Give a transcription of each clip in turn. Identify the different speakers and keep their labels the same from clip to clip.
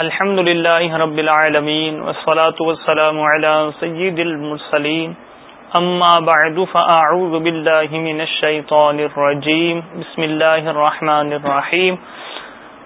Speaker 1: الحمد لله رب العالمين والصلاة والسلام على سيد المرسلين أما بعد فأعوذ بالله من الشيطان الرجيم بسم الله الرحمن الرحيم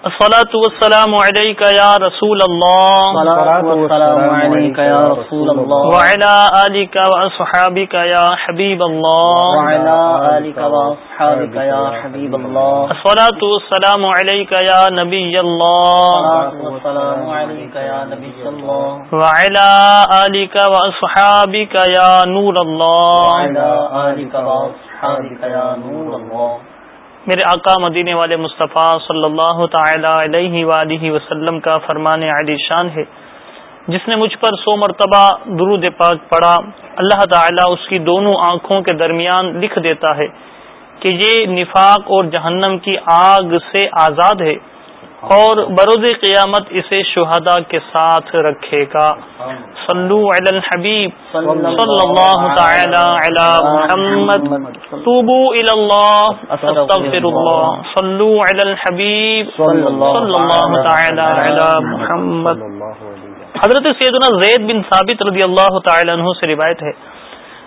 Speaker 1: الصلاة والسلام عليك يا رسول الله.
Speaker 2: الصلاة والسلام عليك يا رسول الله.
Speaker 1: وعلى آلك وأصحابك يا حبيب الله.
Speaker 2: وعلى آلك وأصحابك يا حبيب الله.
Speaker 1: الصلاة والسلام عليك يا نبي الله.
Speaker 2: الصلاة والسلام عليك يا نبي الله.
Speaker 1: وعلى آلك وأصحابك يا نور الله.
Speaker 2: وعلى آلك وأصحابك يا نور الله.
Speaker 1: میرے آقا مدینے والے مصطفیٰ صلی اللہ تعالی علیہ وآلہ وسلم کا فرمان علی شان ہے۔ جس نے مجھ پر سو مرتبہ درود پاک پڑھا، اللہ تعالی اس کی دونوں آنکھوں کے درمیان لکھ دیتا ہے کہ یہ نفاق اور جہنم کی آگ سے آزاد ہے۔ اور بروز قیامت اسے شہداء کے ساتھ رکھے گا۔ صلو علی الحبیب۔ صلی اللہ تعالی علی محمد۔ توبو الی اللہ۔ استغفر اللہ۔ صلو علی الحبیب۔ صلی اللہ تعالی علی محمد۔ حضرت سیدنا زید بن ثابت رضی اللہ تعالی عنہ سے روایت ہے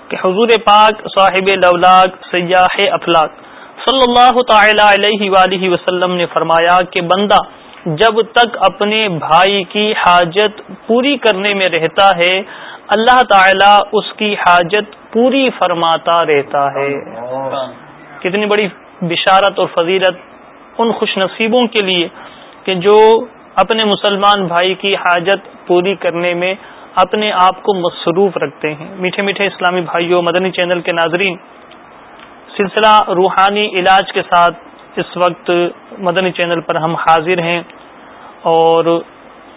Speaker 1: کہ حضور پاک صاحب لولاک سیاح افلاق صلی اللہ تعالی علیہ وآلہ وسلم نے فرمایا کہ بندہ جب تک اپنے بھائی کی حاجت پوری کرنے میں رہتا ہے، اللہ تعالی اس کی حاجت پوری فرماتا رہتا ہے۔ کتنی بڑی بشارت اور فضیلت ان خوش نصیبوں کے لیے کہ جو اپنے مسلمان بھائی کی حاجت پوری کرنے میں اپنے آپ کو مصروف رکھتے ہیں۔ میٹھے میٹھے اسلامی بھائیوں، مدنی چینل کے ناظرین سلسلہ روحانی علاج کے ساتھ اس وقت مدنی چینل پر ہم حاضر ہیں اور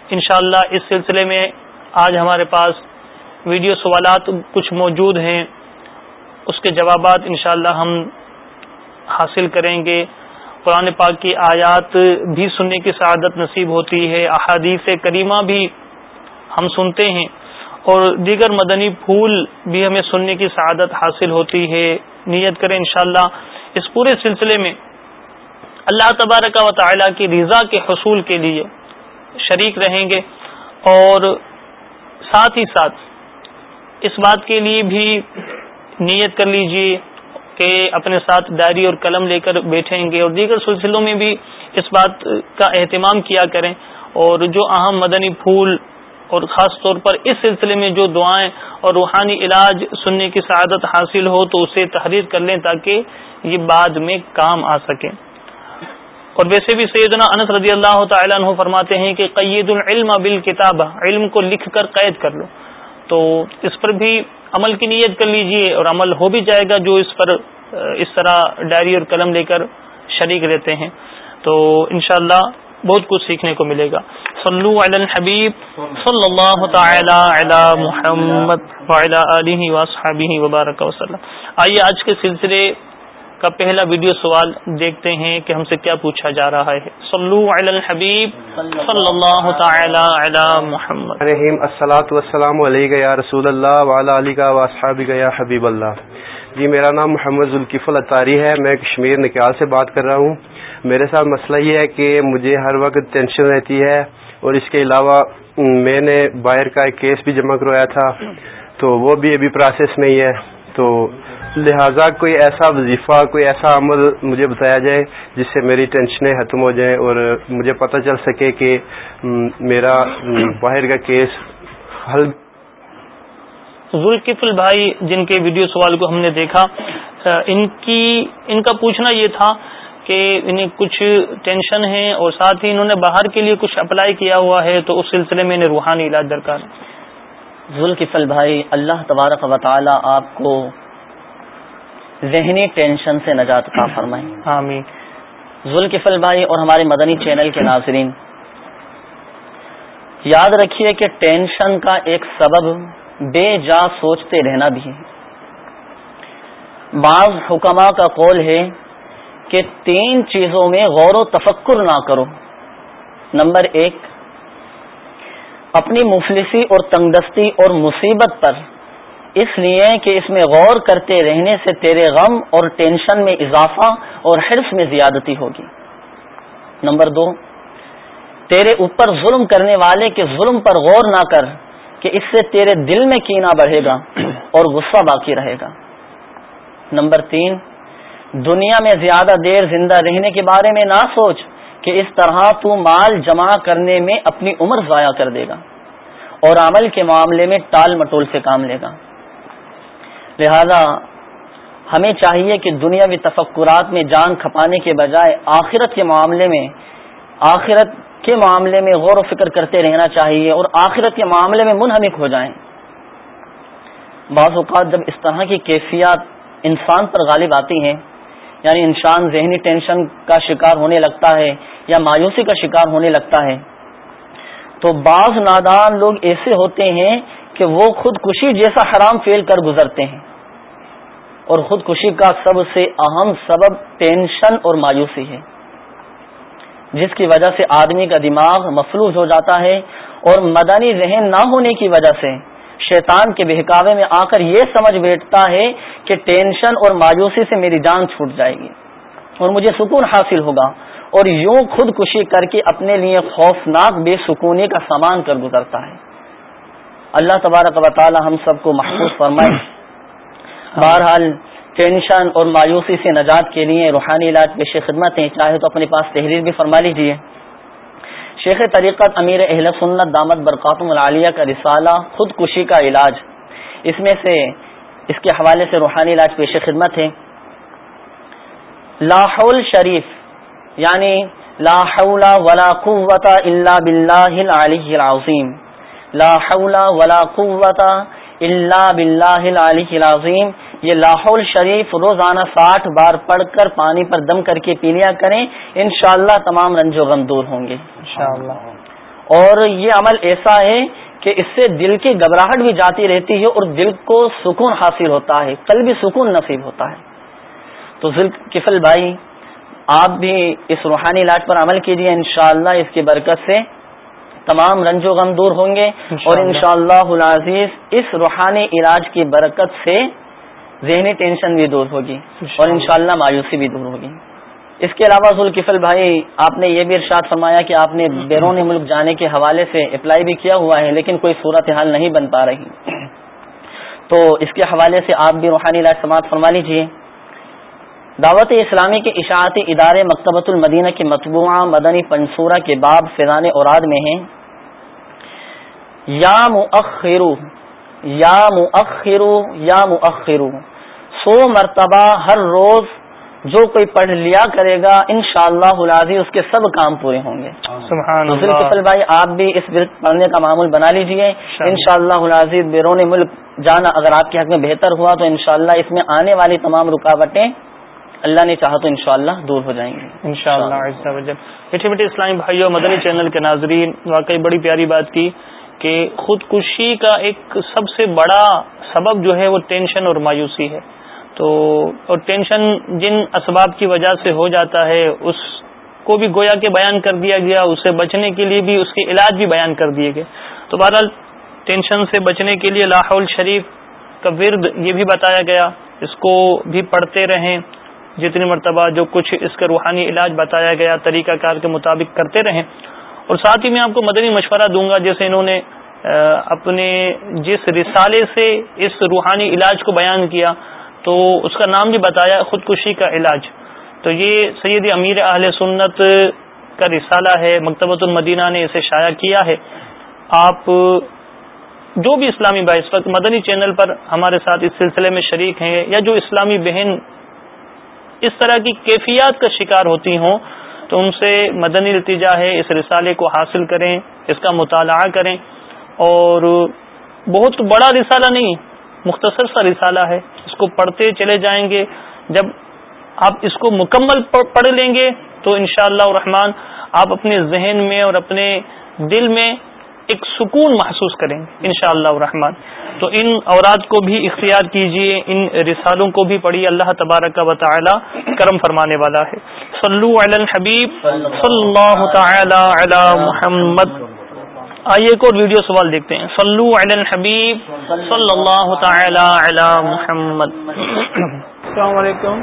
Speaker 1: انشاءاللہ اللہ اس سلسلے میں آج ہمارے پاس ویڈیو سوالات کچھ موجود ہیں۔ اس کے جوابات انشاءاللہ ہم حاصل کریں گے۔ قرآن پاک کی آیات بھی سننے کی سعادت نصیب ہوتی ہے۔ احادیث کریمہ بھی ہم سنتے ہیں اور دیگر مدنی پھول بھی ہمیں سننے کی سعادت حاصل ہوتی ہے۔ نیت کریں انشاءاللہ اس پورے سلسلے میں اللہ تبارک و تعالی کی رضا کے حصول کے لیے شریک رہیں گے اور ساتھ ہی ساتھ اس بات کے لیے بھی نیت کر لیجیے کہ اپنے ساتھ ڈائری اور قلم لے کر بیٹھیں گے اور دیگر سلسلوں میں بھی اس بات کا اہتمام کیا کریں اور جو اہم مدنی پھول اور خاص طور پر اس سلسلے میں جو دعائیں اور روحانی علاج سننے کی سعادت حاصل ہو تو اسے تحریر کر لیں تاکہ یہ بعد میں کام آ سکے۔ اور ویسے بھی سیدنا انس رضی اللہ تعالیٰ عنہ فرماتے ہیں کہ قید العلم بالکتاب، علم کو لکھ کر قید کر لو۔ تو اس پر بھی عمل کی نیت کر لیجیے اور عمل ہو بھی جائے گا جو اس پر، اس طرح ڈائری اور قلم لے کر شریک رہتے ہیں۔ تو انشاءاللہ بہت کچھ سیکھنے کو ملے گا۔ صلو علی الحبیب، صلی اللہ تعالی علی محمد وعلی وبارک وسلم۔ آئیے آج کے سلسلے کا پہلا ویڈیو سوال دیکھتے ہیں کہ ہم سے کیا پوچھا جا رہا ہے۔ صلو علی الحبیب، صلی اللہ تعالی علی محمد۔
Speaker 3: رحیم السلاۃ والسلام علیہ یا رسول اللہ وعلی علی کا وصحاب یا حبیب اللہ۔ جی میرا نام محمد ذوالکیف الطاری ہے۔ میں کشمیر نکال سے بات کر رہا ہوں۔ میرے ساتھ مسئلہ یہ ہے کہ مجھے ہر وقت ٹینشن رہتی ہے اور اس کے علاوہ میں نے باہر کا ایک کیس بھی جمع کروایا تھا، تو وہ بھی ابھی پروسیس میں ہی ہے۔ تو لہٰذا کوئی ایسا وظیفہ، کوئی ایسا عمل مجھے بتایا جائے جس سے میری ٹینشنیں ختم ہو جائیں اور مجھے پتہ چل سکے کہ میرا باہر کا کیس حل
Speaker 1: ذوالکفل بھائی جن کے ویڈیو سوال کو ہم نے دیکھا، ان کی، ان کا پوچھنا یہ تھا کہ انہیں کچھ ٹینشن ہے اور ساتھ ہی انہوں نے باہر کے لیے کچھ اپلائی کیا ہوا ہے تو اس سلسلے میں انہیں روحانی علاج درکار
Speaker 2: ذوالکفل بھائی اللہ تبارک و تعالی آپ کو ذہنی ٹینشن سے نجات کا فرمائیں
Speaker 1: آمین۔
Speaker 2: ذوالکفل بھائی اور ہمارے مدنی چینل کے ناظرین یاد رکھیے کہ ٹینشن کا ایک سبب بے جا سوچتے رہنا بھی ہے۔ بعض حکمہ کا قول ہے کہ تین چیزوں میں غور و تفکر نہ کرو۔ نمبر ایک، اپنی مفلسی اور تنگدستی اور مصیبت پر۔ اس لیے کہ اس میں غور کرتے رہنے سے تیرے غم اور ٹینشن میں اضافہ اور حرف میں زیادتی ہوگی۔ نمبر دو، تیرے اوپر ظلم کرنے والے کے ظلم پر غور نہ کر کہ اس سے تیرے دل میں کینا بڑھے گا اور غصہ باقی رہے گا۔ نمبر تین دنیا میں زیادہ دیر زندہ رہنے کے بارے میں نہ سوچ کہ اس طرح تو مال جمع کرنے میں اپنی عمر ضائع کر دے گا اور عمل کے معاملے میں ٹال مٹول سے کام لے گا۔ لہذا ہمیں چاہیے کہ دنیاوی تفکرات میں جان کھپانے کے بجائے آخرت کے معاملے میں، آخرت کے معاملے میں غور و فکر کرتے رہنا چاہیے اور آخرت کے معاملے میں منہمک ہو جائیں۔ بعض اوقات جب اس طرح کی کیفیات انسان پر غالب آتی ہیں یعنی انسان ذہنی ٹینشن کا شکار ہونے لگتا ہے یا مایوسی کا شکار ہونے لگتا ہے۔ تو بعض نادان لوگ ایسے ہوتے ہیں کہ وہ خودکشی جیسا حرام فیل کر گزرتے ہیں۔ اور خودکشی کا سب سے اہم سبب ٹینشن اور مایوسی ہے۔ جس کی وجہ سے آدمی کا دماغ مفلوظ ہو جاتا ہے اور مدنی ذہن نہ ہونے کی وجہ سے شیطان کے بہکاوے میں آ کر یہ سمجھ بیٹھتا ہے کہ ٹینشن اور مایوسی سے میری جان چھوٹ جائے گی اور مجھے سکون حاصل ہوگا اور یوں خود کشی کر کے اپنے لیے خوفناک بے سکونی کا سامان کر گزرتا ہے۔ اللہ تبارک و تعالی ہم سب کو محفوظ فرمائے۔ بہرحال ٹینشن اور مایوسی سے نجات کے لیے روحانی علاج پیش خدمت ہیں چاہے تو اپنے پاس تحریر بھی فرما لیجیے شیخ طریقت امیر اہل سنت دامت برقاتم العالیہ کا رسالہ خود کشی کا علاج۔ اس میں سے اس کے حوالے سے روحانی علاج پیش خدمت ہے۔ لاہول شریف یعنی لا حول ولا قوت الا باللہ العلی العظیم۔ لا حول ولا قوت الا باللہ العلی العظیم۔ یہ لاہور شریف روزانہ ساٹھ بار پڑھ کر پانی پر دم کر کے پی لیا کریں انشاءاللہ تمام رنج و غم دور ہوں گے۔ اور یہ عمل ایسا ہے کہ اس سے دل کی گھبراہٹ بھی جاتی رہتی ہے اور دل کو سکون حاصل ہوتا ہے کل بھی سکون نصیب ہوتا ہے۔ تو کفل بھائی آپ بھی اس روحانی علاج پر عمل کیجیے انشاءاللہ اس کی برکت سے تمام رنج و غم دور ہوں گے۔ اور انشاءاللہ۔ شاء اس روحانی علاج کی برکت سے ذہنی ٹینشن بھی دور ہوگی اور انشاءاللہ. مایوسی بھی دور ہوگی۔ اس کے علاوہ ذوالکفل بھائی آپ نے یہ بھی ارشاد فرمایا کہ آپ نے بیرون ملک جانے کے حوالے سے اپلائی بھی کیا ہوا ہے لیکن کوئی صورت حال نہیں بن پا رہی۔ تو اس کے حوالے سے آپ بھی روحانی علاج سماعت فرما لیجیے دعوت اسلامی کے اشاعتی ادارے مکتبۃ المدینہ کے مطبوعہ مدنی پنصورہ کے باب فیضان اوراد میں ہیں۔ یا مؤخرو یا مؤخرو یا مؤخرو۔ سو مرتبہ ہر روز جو کوئی پڑھ لیا کرے گا ان شاء اللہ اس کے سب کام پورے ہوں گے۔ فصل بھائی آپ بھی اس پڑھنے کا معمول بنا لیجیے۔ ان شاء اللہ بیرون ملک جانا اگر آپ کے حق میں بہتر ہوا تو انشاءاللہ اس میں آنے والی تمام رکاوٹیں اللہ نے چاہا تو انشاءاللہ دور ہو جائیں گے
Speaker 1: انشاءاللہ میٹھے میٹھے اسلامی بھائی اور مدنی چینل کے ناظرین واقعی بڑی پیاری بات کی کہ خودکشی کا ایک سب سے بڑا سبب جو ہے وہ ٹینشن اور مایوسی ہے۔ تو اور ٹینشن جن اسباب کی وجہ سے ہو جاتا ہے، اس کو بھی گویا کے بیان کر دیا گیا، اسے بچنے کے لیے بھی، اس کے علاج بھی بیان کر دیے گئے۔ تو بہرحال ٹینشن سے بچنے کے لیے لاہور شریف کا ورد یہ بھی بتایا گیا۔ اس کو بھی پڑھتے رہیں۔ جتنی مرتبہ جو کچھ اس کا روحانی علاج بتایا گیا، طریقہ کار کے مطابق کرتے رہیں۔ اور ساتھ ہی میں آپ کو مدنی مشورہ دوں گا، جیسے انہوں نے اپنے جس رسالے سے اس روحانی علاج کو بیان کیا تو اس کا نام بھی بتایا خودکشی کا علاج۔ تو یہ سید امیر اہل سنت کا رسالہ ہے، مکتبۃ المدینہ نے اسے شائع کیا ہے۔ آپ جو بھی اسلامی بھائی اس وقت مدنی چینل پر ہمارے ساتھ اس سلسلے میں شریک ہیں یا جو اسلامی بہن اس طرح کی کیفیات کا شکار ہوتی ہوں، تو ان سے مدنی التجا ہے، اس رسالے کو حاصل کریں، اس کا مطالعہ کریں۔ اور بہت بڑا رسالہ نہیں، مختصر سا رسالہ ہے۔ اس کو پڑھتے چلے جائیں گے۔ جب آپ اس کو مکمل پڑھ لیں گے تو انشاءاللہ اللہ رحمان آپ اپنے ذہن میں اور اپنے دل میں ایک سکون محسوس کریں گے ان شاء اللہ تو ان اوراد کو بھی اختیار کیجیے ان رسالوں کو بھی پڑھیے، اللہ تبارک و تعالی کرم فرمانے والا ہے۔ صلو علی الحبیب، صلی اللہ تعالی علی محمد۔ آئیے ایک اور ویڈیو سوال دیکھتے ہیں۔ صلو علی الحبیب صلی اللہ تعالی علی محمد۔
Speaker 4: السلام علیکم۔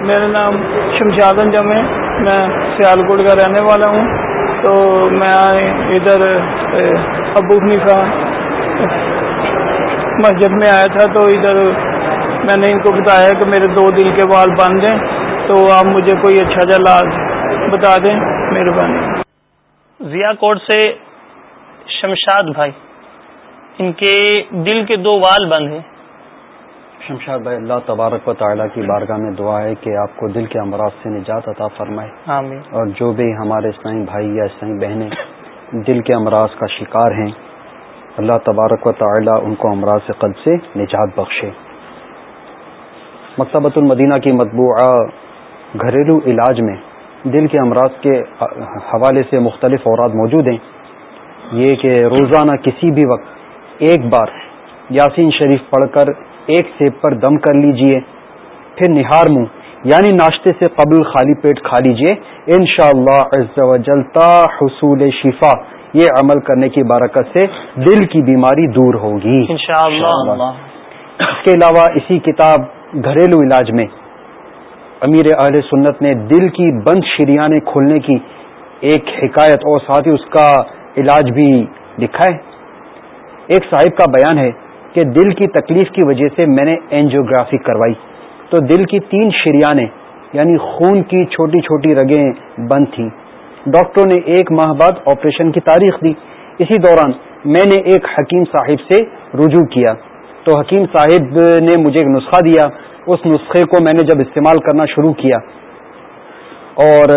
Speaker 4: میرا نام شمشاد انجم ہے۔ میں سیالکوٹ کا رہنے والا ہوں۔ تو میں ادھر ابو حنیفہ مسجد میں آیا تھا۔ تو ادھر میں نے ان کو بتایا کہ میرے دو دل کے بال باندھ دیں تو آپ مجھے کوئی اچھا جا علاج بتا دیں، مہربانی۔
Speaker 1: ضیا کوٹ سے شمشاد بھائی ان کے دل کے دو وال بند ہیں۔
Speaker 5: شمشاد بھائی اللہ تبارک و تعالیٰ کی بارگاہ میں دعا ہے کہ آپ کو دل کے امراض سے نجات عطا فرمائے۔
Speaker 1: آمین۔
Speaker 5: اور جو بھی ہمارے اسلامی بھائی یا اسلامی بہنیں دل کے امراض کا شکار ہیں اللہ تبارک و تعالیٰ ان کو امراض سے قلب سے نجات بخشے۔ مکتبۃ المدینہ کی مطبوعہ گھریلو علاج میں دل کے امراض کے حوالے سے مختلف اوراد موجود ہیں۔ یہ کہ روزانہ کسی بھی وقت ایک بار یاسین شریف پڑھ کر ایک سیب پر دم کر لیجیے پھر نہار منہ یعنی ناشتے سے قبل خالی پیٹ کھا لیجیے۔ ان شاء اللہ حصول شفا یہ عمل کرنے کی برکت سے دل کی بیماری دور ہوگی۔
Speaker 1: انشاءاللہ۔
Speaker 5: اس کے علاوہ اسی کتاب گھریلو علاج میں امیر اہل سنت نے دل کی بند شریانے کھولنے کی ایک حکایت اور ساتھ ہی اس کا علاج بھی لکھا ہے۔ ایک صاحب کا بیان ہے کہ دل کی تکلیف کی وجہ سے میں نے اینجیوگرافی کروائی۔ تو دل کی تین شریانیں یعنی خون کی چھوٹی چھوٹی رگیں بند تھیں۔ ڈاکٹروں نے ایک ماہ بعد آپریشن کی تاریخ دی۔ اسی دوران میں نے ایک حکیم صاحب سے رجوع کیا۔ تو حکیم صاحب نے مجھے ایک نسخہ دیا۔ اس نسخے کو میں نے جب استعمال کرنا شروع کیا اور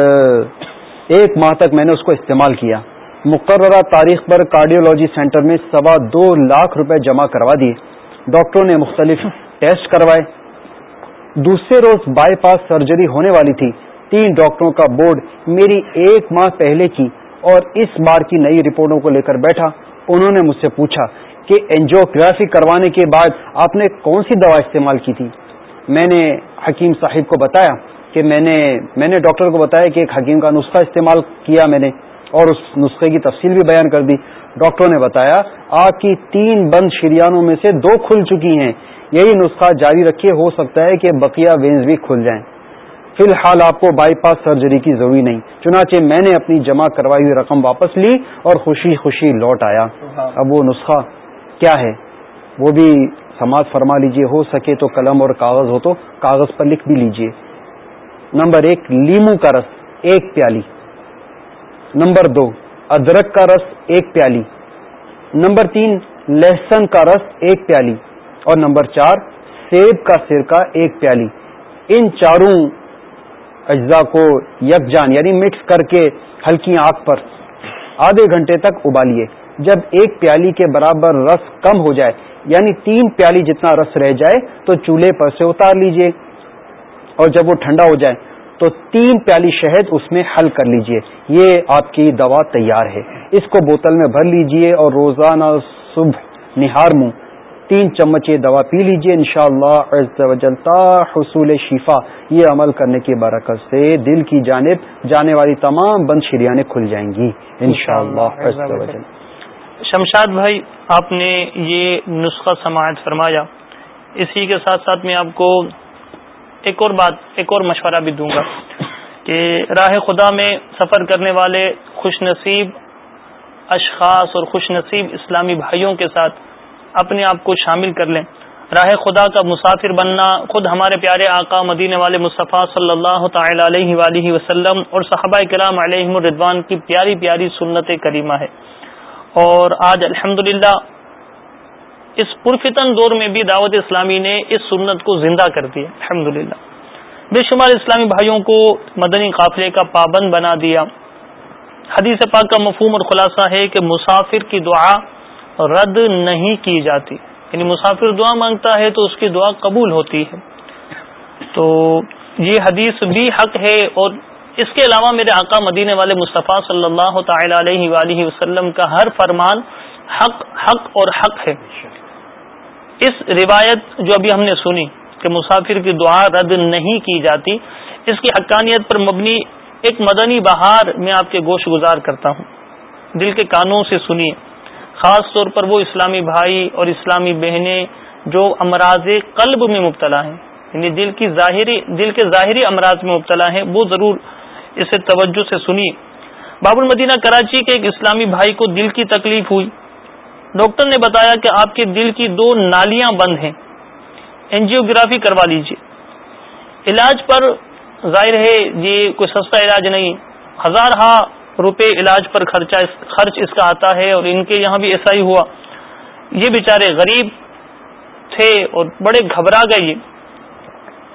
Speaker 5: ایک ماہ تک میں نے اس کو استعمال کیا۔ مقررہ تاریخ پر کارڈیولوجی سینٹر میں سوا دو لاکھ روپے جمع کروا دیے۔ ڈاکٹروں نے مختلف ٹیسٹ کروائے۔ دوسرے روز بائی پاس سرجری ہونے والی تھی۔ تین ڈاکٹروں کا بورڈ میری ایک ماہ پہلے کی اور اس بار کی نئی رپورٹوں کو لے کر بیٹھا۔ انہوں نے مجھ سے پوچھا کہ اینجیوگرافی کروانے کے بعد آپ نے کون سی دوا استعمال کی تھی؟ میں نے حکیم صاحب کو بتایا کہ میں نے میں نے ڈاکٹر کو بتایا کہ ایک حکیم کا نسخہ استعمال کیا میں نے اور اس نسخے کی تفصیل بھی بیان کر دی۔ ڈاکٹروں نے بتایا آگ کی تین بند شریانوں میں سے دو کھل چکی ہیں۔ یہی نسخہ جاری رکھے ہو سکتا ہے کہ بقیہ وینز بھی کھل جائیں۔ فی الحال آپ کو بائی پاس سرجری کی ضروری نہیں چنانچہ میں نے اپنی جمع کروائی ہوئی رقم واپس لی اور خوشی خوشی لوٹ آیا۔ اب وہ نسخہ کیا ہے؟ وہ بھی سماج فرما لیجیے، ہو سکے تو قلم اور کاغذ ہو تو کاغذ پر لکھ بھی لیجیے۔ نمبر ایک، لیمو کا رس، ایک پیالی۔ نمبر دو، ادرک کا رس، ایک پیالی۔ نمبر تین، لہسن کا رس، ایک پیالی۔ اور نمبر چار، سیب کا سرکہ، ایک پیالی۔ ان چاروں اجزاء کو یکجان یعنی مکس کر کے ہلکی آنکھ پر آدھے گھنٹے تک ابالیے۔ جب ایک پیالی کے برابر رس کم ہو جائے یعنی تین پیالی جتنا رس رہ جائے، تو چولہے پر سے اتار لیجیے۔ اور جب وہ ٹھنڈا ہو جائے، تو تین پیالی شہد اس میں حل کر لیجیے۔ یہ آپ کی دوا تیار ہے۔ اس کو بوتل میں بھر لیجیے اور روزانہ صبح نہار منہ تین چمچ یہ دوا پی لیجیے ان شاء اللہ حصول شفا، یہ عمل کرنے کی برکت سے دل کی جانب جانے والی تمام بند شریانے کھل جائیں گی۔ ان شاء اللہ
Speaker 1: شمشاد بھائی، آپ نے یہ نسخہ سماعت فرمایا۔ اسی کے ساتھ ساتھ میں آپ کو ایک اور بات، ایک اور مشورہ بھی دوں گا کہ راہ خدا میں سفر کرنے والے خوش نصیب اشخاص اور خوش نصیب اسلامی بھائیوں کے ساتھ اپنے آپ کو شامل کر لیں۔ راہ خدا کا مسافر بننا خود ہمارے پیارے آقا مدینے والے مصطفیٰ صلی اللہ تعالی علیہ وآلہ وسلم اور صحابہ کرام علیہ الردوان کی پیاری پیاری سنت کریمہ ہے۔ اور آج الحمد اس پرفتن دور میں بھی دعوت اسلامی نے اس سنت کو زندہ کر دیا الحمد بے شمار اسلامی بھائیوں کو مدنی قافلے کا پابند بنا دیا۔ حدیث پاک کا مفہوم اور خلاصہ ہے کہ مسافر کی دعا رد نہیں کی جاتی۔ یعنی مسافر دعا مانگتا ہے تو اس کی دعا قبول ہوتی ہے۔ تو یہ حدیث بھی حق ہے اور اس کے علاوہ میرے آقا مدینے والے مصطفیٰ صلی اللہ تعالی علیہ وآلہ وسلم کا ہر فرمان حق حق اور حق ہے۔ اس روایت جو ابھی ہم نے سنی کہ مسافر کی دعا رد نہیں کی جاتی، اس کی حقانیت پر مبنی ایک مدنی بہار میں آپ کے گوشت گزار کرتا ہوں۔ دل کے کانوں سے سنیے۔ خاص طور پر وہ اسلامی بھائی اور اسلامی بہنیں جو امراض قلب میں مبتلا ہیں یعنی دل کی ظاہری، دل کے ظاہری امراض میں مبتلا ہیں، وہ ضرور اسے توجہ سے سنیے باب المدینہ کراچی کے ایک اسلامی بھائی کو دل کی تکلیف ہوئی۔ ڈاکٹر نے بتایا کہ آپ کے دل کی دو نالیاں بند ہیں۔ اینجیوگرافی کروا لیجیے علاج پر ظاہر ہے یہ کوئی سستا علاج نہیں۔ ہزار ہا روپے علاج پر خرچہ خرچ اس کا آتا ہے اور ان کے یہاں بھی ایسا ہی ہوا۔ یہ بیچارے غریب تھے اور بڑے گھبرا گئے۔ یہ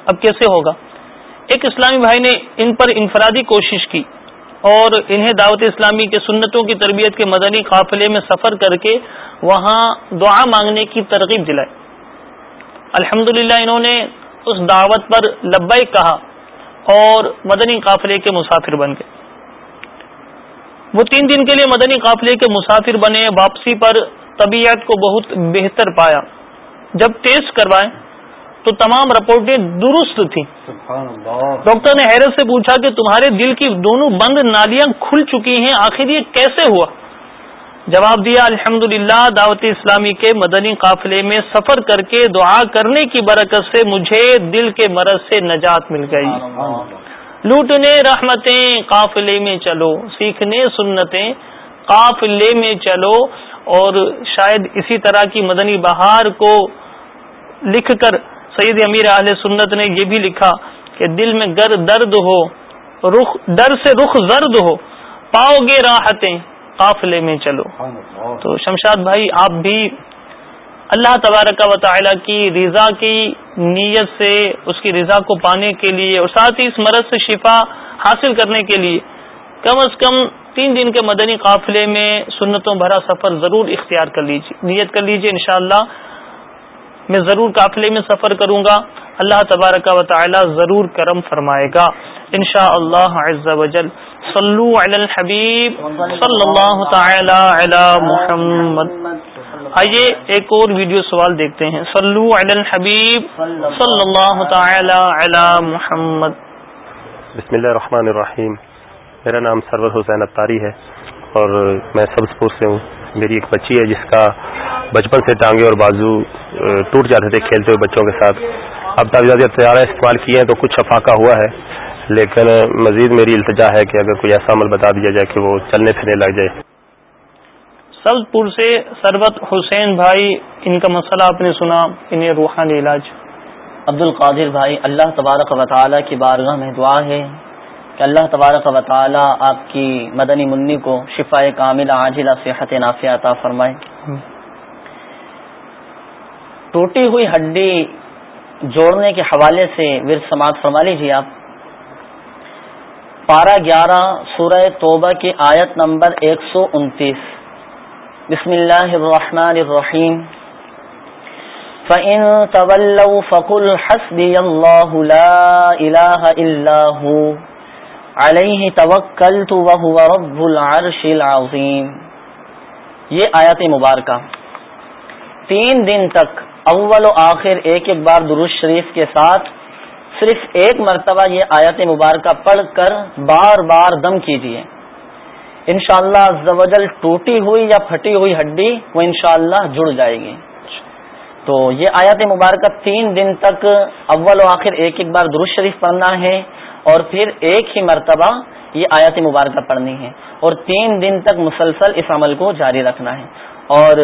Speaker 1: اب کیسے ہوگا؟ ایک اسلامی بھائی نے ان پر انفرادی کوشش کی اور انہیں دعوت اسلامی کے سنتوں کی تربیت کے مدنی قافلے میں سفر کر کے وہاں دعا مانگنے کی ترغیب دلائی۔ الحمد انہوں نے اس دعوت پر لبئی کہا اور مدنی قافلے کے مسافر بن گئے۔ وہ تین دن کے لیے مدنی قافلے کے مسافر بنے واپسی پر طبیعت کو بہت بہتر پایا۔ جب ٹیسٹ کروائے تو تمام رپورٹیں درست تھیں۔ ڈاکٹر نے حیرت سے پوچھا کہ تمہارے دل کی دونوں بند نالیاں کھل چکی ہیں آخر یہ کیسے ہوا؟ جواب دیا الحمد دعوت اسلامی کے مدنی قافلے میں سفر کر کے دعا کرنے کی برکت سے مجھے دل کے مرض سے نجات مل گئی۔ لوٹنے رحمتیں قافلے میں چلو سیکھنے سنتیں قافلے میں چلو۔ اور شاید اسی طرح کی مدنی بہار کو لکھ کر سید امیر اہل سنت نے یہ بھی لکھا کہ دل میں گر درد ہو رخ در سے رخ زرد ہو پاؤ گے راحتیں قافلے میں چلو۔ تو شمشاد بھائی آپ بھی اللہ تبارک و تعالی کی رضا کی نیت سے اس کی رضا کو پانے کے لیے اور ساتھ ہی اس مرض سے شفا حاصل کرنے کے لیے کم از کم تین دن کے مدنی قافلے میں سنتوں بھرا سفر ضرور اختیار کر لیجیے نیت کر لیجیے انشاءاللہ۔ میں ضرور قافلے میں سفر کروں گا۔ اللہ تبارک و تعالی ضرور کرم فرمائے گا۔ ان شاء اللہ صلو علی الحبیب۔ صلی اللہ تعالی علی محمد۔ آئیے ایک اور ویڈیو سوال دیکھتے ہیں۔ صلو علی الحبیب۔ صلی اللہ تعالی علی محمد۔
Speaker 6: بسم اللہ الرحمن الرحیم۔ میرا نام سرور حسین اتاری ہے اور میں سبز پور سے ہوں۔ میری ایک بچی ہے جس کا بچپن سے ٹانگے اور بازو ٹوٹ جاتے تھے کھیلتے ہوئے بچوں کے ساتھ۔ اب تاجازی طیارہ استعمال کیے ہیں تو کچھ افاقہ ہوا ہے۔ لیکن مزید میری التجا ہے کہ اگر کوئی ایسا عمل بتا دیا جائے کہ وہ چلنے پھرنے لگ جائے۔
Speaker 1: سبز پور سے سربت حسین بھائی ان کا مسئلہ آپ نے سنا انہیں روحانی علاج۔
Speaker 2: عبد القادر بھائی اللہ تبارک و تعالیٰ کی بارگاہ میں دعا ہے۔ کہ اللہ تبارک و تعالی آپ کی مدنی منی کو شفا کامل عاجلہ صحت نافیہ عطا فرمائے۔ ٹوٹی ہوئی ہڈی جوڑنے کے حوالے سے ورد سماعت فرما لیجیے آپ۔ پارہ گیارہ سورہ توبہ کی آیت نمبر ایک سو انتیس۔ بسم اللہ الرحمن الرحیم۔ فَإِن تَوَلَّوْا فَقُلْ حَسْبِيَ اللَّهُ لَا إِلَهَ إِلَّا هُوَ۔ علیہ توکلت وهو رب العرش العظیم۔ یہ آیات مبارکہ۔ تین دن تک اول و آخر ایک ایک بار درست شریف کے ساتھ صرف ایک مرتبہ یہ آیت مبارکہ پڑھ کر بار بار دم کیجیے انشاءاللہ اللہ ٹوٹی ہوئی یا پھٹی ہوئی ہڈی وہ انشاءاللہ جڑ جائے گی۔ تو یہ آیات مبارکہ تین دن تک اول و آخر ایک ایک بار درست شریف پڑھنا ہے۔ اور پھر ایک ہی مرتبہ یہ آیات مبارکہ پڑھنی ہے اور تین دن تک مسلسل اس عمل کو جاری رکھنا ہے اور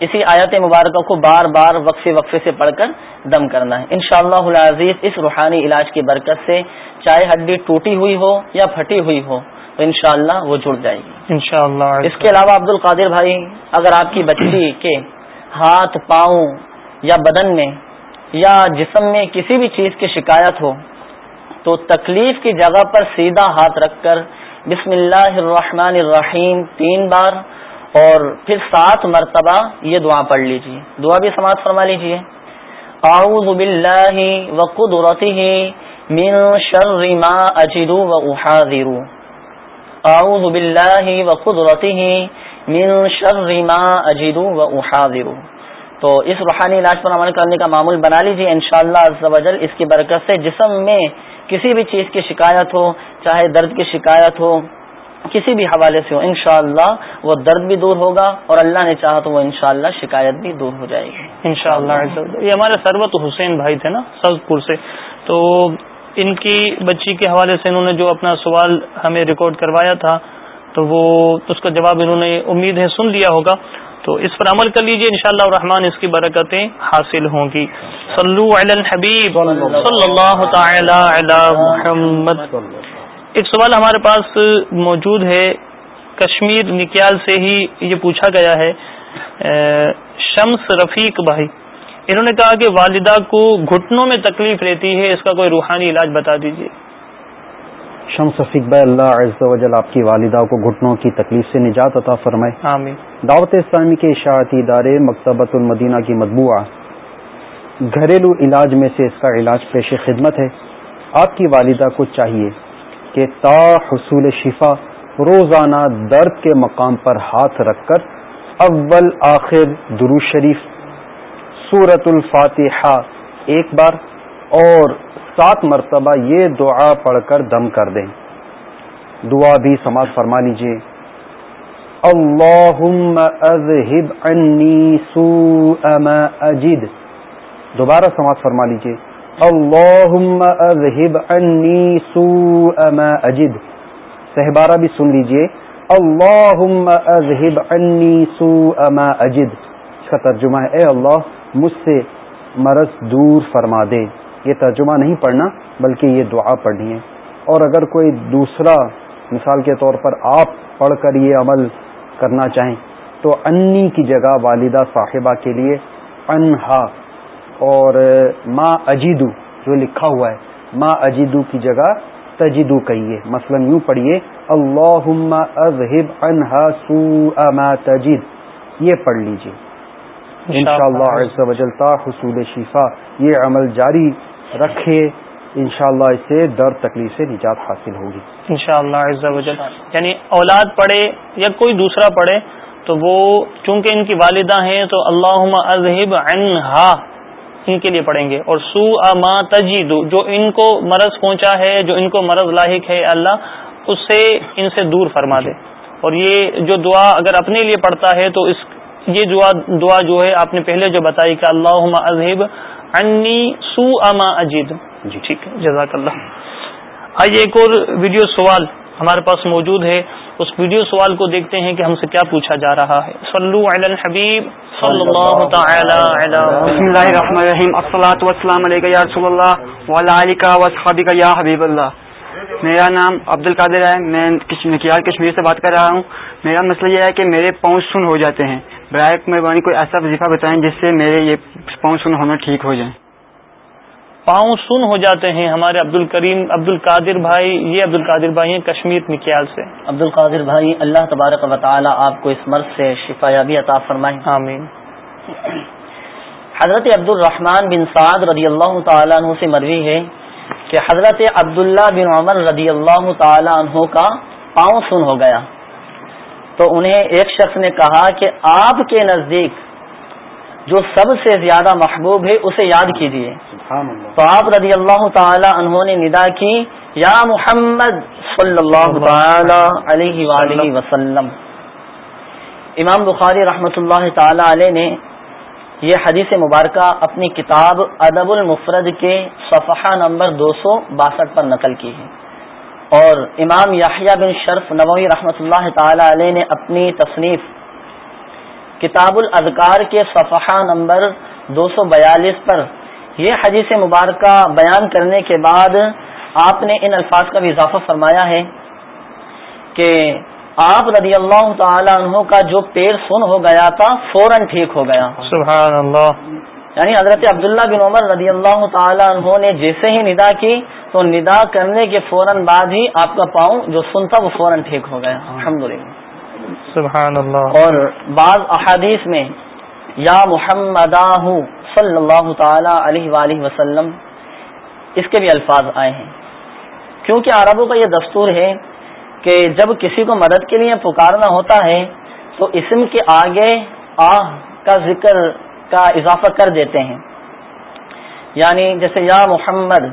Speaker 2: اسی آیات مبارکہ کو بار بار وقفے وقفے سے پڑھ کر دم کرنا ہے۔ ان شاء اللہ اس روحانی علاج کی برکت سے چاہے ہڈی ٹوٹی ہوئی ہو یا پھٹی ہوئی ہو تو انشاءاللہ وہ جڑ جائے گی۔
Speaker 1: انشاءاللہ
Speaker 2: اس کے علاوہ عبد القادر بھائی اگر آپ کی بچی کے ہاتھ پاؤں یا بدن میں یا جسم میں کسی بھی چیز کی شکایت ہو تو تکلیف کی جگہ پر سیدھا ہاتھ رکھ کر بسم اللہ الرحمن الرحیم تین بار اور پھر سات مرتبہ یہ دعا پڑھ لیجیے دعا بھی سماعت فرما لیجیے اعوذ باللہ وقدرته من شر ما اجد و احاذر۔ اعوذ باللہ وقدرته من شر ما اجد و احاذر۔ تو اس روحانی علاج پر عمل کرنے کا معمول بنا لیجیے انشاءاللہ شاء اللہ اس کی برکت سے جسم میں کسی بھی چیز کی شکایت ہو، چاہے درد کی شکایت ہو، کسی بھی حوالے سے ہو، انشاءاللہ وہ درد بھی دور ہوگا اور اللہ نے چاہا تو وہ انشاءاللہ شکایت بھی دور ہو جائے گی۔
Speaker 1: انشاءاللہ یہ ہمارے سربت حسین بھائی تھے نا سبز پور سے۔ تو ان کی بچی کے حوالے سے انہوں نے جو اپنا سوال ہمیں ریکارڈ کروایا تھا، تو وہ اس کا جواب انہوں نے، امید ہے سن لیا ہوگا۔ تو اس پر عمل کر لیجیے، انشاءاللہ الرحمن اس کی برکتیں حاصل ہوں گی۔ صلو علی الحبیب صلی اللہ تعالی علی محمد۔ ایک سوال ہمارے پاس موجود ہے۔ کشمیر نکیال سے ہی یہ پوچھا گیا ہے شمس رفیق بھائی، انہوں نے کہا کہ والدہ کو گھٹنوں میں تکلیف رہتی ہے، اس کا کوئی روحانی علاج بتا دیجیے
Speaker 5: شمس بھائی اللہ عز و جل آپ کی والدہ کو گھٹنوں کی تکلیف سے نجات عطا فرمائے۔
Speaker 1: آمین۔
Speaker 5: دعوت اسلامی کے اشاعتی ادارے مکتبۃ المدینہ کی مطبوعہ۔ گھریلو علاج میں سے اس کا علاج پیش خدمت ہے۔ آپ کی والدہ کو چاہیے کہ تا حصول شفا روزانہ درد کے مقام پر ہاتھ رکھ کر اول آخر درو شریف سورت الفاتحہ ایک بار اور سات مرتبہ یہ دعا پڑھ کر دم کر دیں۔ دعا بھی سماعت فرما لیجیے اللہم اذهب عني سوء ما اجد۔ دوبارہ سماعت فرما لیجیے اللہم اذهب عني سوء ما اجد۔ سہبارہ بھی سن لیجیے اللہم اذهب عني سوء ما اجد۔ اس کا ترجمہ ہے، اے اللہ، مجھ سے مرض دور فرما دے۔ یہ ترجمہ نہیں پڑھنا بلکہ یہ دعا پڑھنی ہے۔ اور اگر کوئی دوسرا مثال کے طور پر آپ پڑھ کر یہ عمل کرنا چاہیں تو انی کی جگہ والدہ صاحبہ کے لیے انہا اور ما اجیدو جو لکھا ہوا ہے ما اجیدو کی جگہ تجیدو کہیے۔ مثلا یوں پڑھیے اللہ انہا سو ما تجید۔ یہ پڑھ لیجیے ان شاء اللہ حصول شفا یہ عمل جاری رکھے، انشاءاللہ اللہ اس سے درد تکلیف سے نجات حاصل ہوگی۔
Speaker 1: ان شاء اللہ یعنی اولاد پڑھے یا کوئی دوسرا پڑھے، تو وہ چونکہ ان کی والدہ ہیں، تو اللہ اذہب عنہا، ان کے لیے پڑھیں گے۔ اور سو اما تجید جو ان کو مرض پہنچا ہے، جو ان کو مرض لاحق ہے اللہ، اس سے ان سے دور فرما دے۔ اور یہ جو دعا اگر اپنے لیے پڑھتا ہے، تو اس، یہ دعا دعا جو ہے، آپ نے پہلے جو بتائی کہ اللہ اذہب انی سو اما اجید جی ٹھیک ہے، جزاک اللہ۔ آئیے ایک اور ویڈیو سوال ہمارے پاس موجود ہے۔ اس ویڈیو سوال کو دیکھتے ہیں کہ ہم سے کیا پوچھا جا رہا ہے۔ صلو علی الحبیب۔ صلی اللہ تعالی علی بسم اللہ الرحمن الرحیم۔ الصلاۃ والسلام علیک یا رسول اللہ وعلی الک و یا حبیب اللہ۔ میرا نام عبد القادر ہے۔ میں کشمیر سے بات کر رہا ہوں۔ میرا مسئلہ یہ ہے کہ میرے پاؤں سن ہو جاتے ہیں۔ برائے مہربانی کوئی ایسا وظیفہ بتائیں جس سے میرے یہ پاؤں سن ہونا ٹھیک ہو جائیں؟ پاؤں سن ہو جاتے ہیں ہمارے عبد الکریم عبد القادر بھائی یہ عبد القادر بھائی ہیں کشمیر نکیال سے۔
Speaker 2: عبد القادر بھائی اللہ تبارک و تعالی آپ کو اس مرض سے شفا یابی عطا فرمائیں
Speaker 1: آمین۔
Speaker 2: حضرت عبد الرحمان بن سعد رضی اللہ تعالیٰ عنہ سے مروی ہے کہ حضرت عبداللہ بن عمر رضی اللہ تعالی عنہ کا پاؤں سن ہو گیا۔ تو انہیں ایک شخص نے کہا کہ آپ کے نزدیک جو سب سے زیادہ محبوب ہے اسے یاد کیجیے تو آپ رضی اللہ تعالی عنہ نے ندا کی یا محمد صلی اللہ تعالی علیہ وآلہ وسلم۔ امام بخاری رحمۃ اللہ تعالی علیہ نے یہ حدیث مبارکہ اپنی کتاب ادب المفرد کے صفحہ نمبر دو سو باسٹھ پر نقل کی ہے۔ اور امام یاحیہ بن شرف نووی رحمۃ اللہ تعالی علیہ نے اپنی تصنیف کتاب الاذکار کے صفحہ نمبر دو سو بیالیس پر یہ حدیث مبارکہ بیان کرنے کے بعد آپ نے ان الفاظ کا بھی اضافہ فرمایا ہے کہ آپ رضی اللہ تعالی عنہ کا جو پیر سن ہو گیا تھا، فوراً ٹھیک ہو گیا۔
Speaker 1: سبحان اللہ۔
Speaker 2: یعنی حضرت عبداللہ بن عمر رضی اللہ تعالی عنہ نے جیسے ہی ندا کی تو ندا کرنے کے فوراً بعد ہی آپ کا پاؤں جو سنتا وہ فوراً ٹھیک ہو گیا۔ الحمد
Speaker 1: سبحان اللہ۔
Speaker 2: اور بعض احادیث میں یا محمد صلی اللہ تعالی علیہ وآلہ وسلم اس کے بھی الفاظ آئے ہیں۔ کیونکہ عربوں کا یہ دستور ہے کہ جب کسی کو مدد کے لیے پکارنا ہوتا ہے تو اسم کے آگے آہ کا ذکر کا اضافہ کر دیتے ہیں۔ یعنی جیسے یا محمد،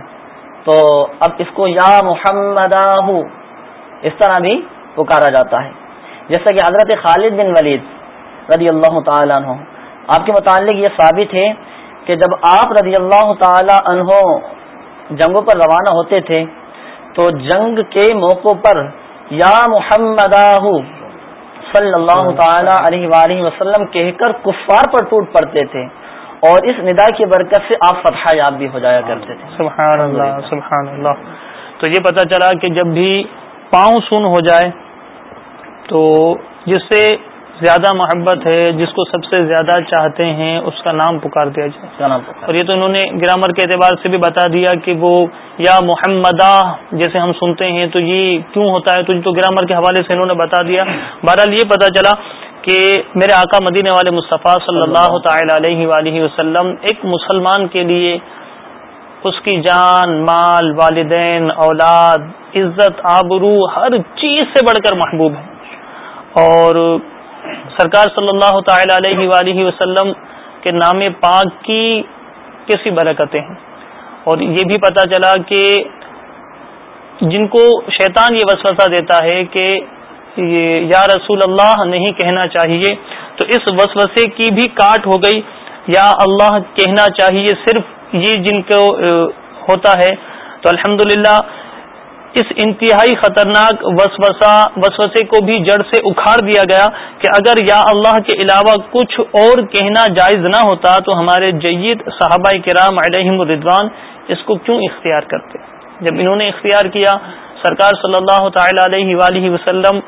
Speaker 2: تو اب اس کو یا محمد اس طرح بھی پکارا جاتا ہے۔ جیسا کہ حضرت خالد بن ولید رضی اللہ تعالیٰ عنہ، آپ کے متعلق یہ ثابت ہے کہ جب آپ رضی اللہ تعالی عنہ جنگوں پر روانہ ہوتے تھے، تو جنگ کے موقع پر یا محمد صلی اللہ تعالی علیہ وآلہ وسلم کہہ کر کفار پر ٹوٹ پڑتے تھے اور اس ندا کی برکت سے آپ فتح یاب بھی ہو جایا کرتے تھے۔
Speaker 1: سبحان اللہ سبحان اللہ تو یہ پتہ چلا کہ جب بھی پاؤں سن ہو جائے تو جس سے زیادہ محبت ہے جس کو سب سے زیادہ چاہتے ہیں اس کا نام پکار دیا جائے۔ اور یہ تو انہوں نے گرامر کے اعتبار سے بھی بتا دیا کہ وہ یا محمدہ جیسے ہم سنتے ہیں تو یہ کیوں ہوتا ہے؟ تو تو گرامر کے حوالے سے انہوں نے بتا دیا۔ بہرحال یہ پتا چلا کہ میرے آقا مدینے والے مصطفیٰ صلی اللہ تعالی علیہ وآلہ وسلم ایک مسلمان کے لیے اس کی جان مال والدین اولاد عزت آبرو ہر چیز سے بڑھ کر محبوب ہے۔ اور سرکار صلی اللہ تعالی علیہ وآلہ وسلم کے نام پاک کی کیسی برکتیں ہیں؟ اور یہ بھی پتہ چلا کہ جن کو شیطان یہ وسوسہ دیتا ہے کہ یہ یا رسول اللہ نہیں کہنا چاہیے، تو اس وسوسے کی بھی کاٹ ہو گئی، یا اللہ کہنا چاہیے صرف یہ جن کو ہوتا ہے۔ تو الحمدللہ اس انتہائی خطرناک وسوسہ وسوسے کو بھی جڑ سے اکھاڑ دیا گیا کہ اگر یا اللہ کے علاوہ کچھ اور کہنا جائز نہ ہوتا تو ہمارے جید صحابہ کرام علیہم الردوان اس کو کیوں اختیار کرتے؟ جب انہوں نے اختیار کیا، سرکار صلی اللہ تعالی علیہ وآلہ وسلم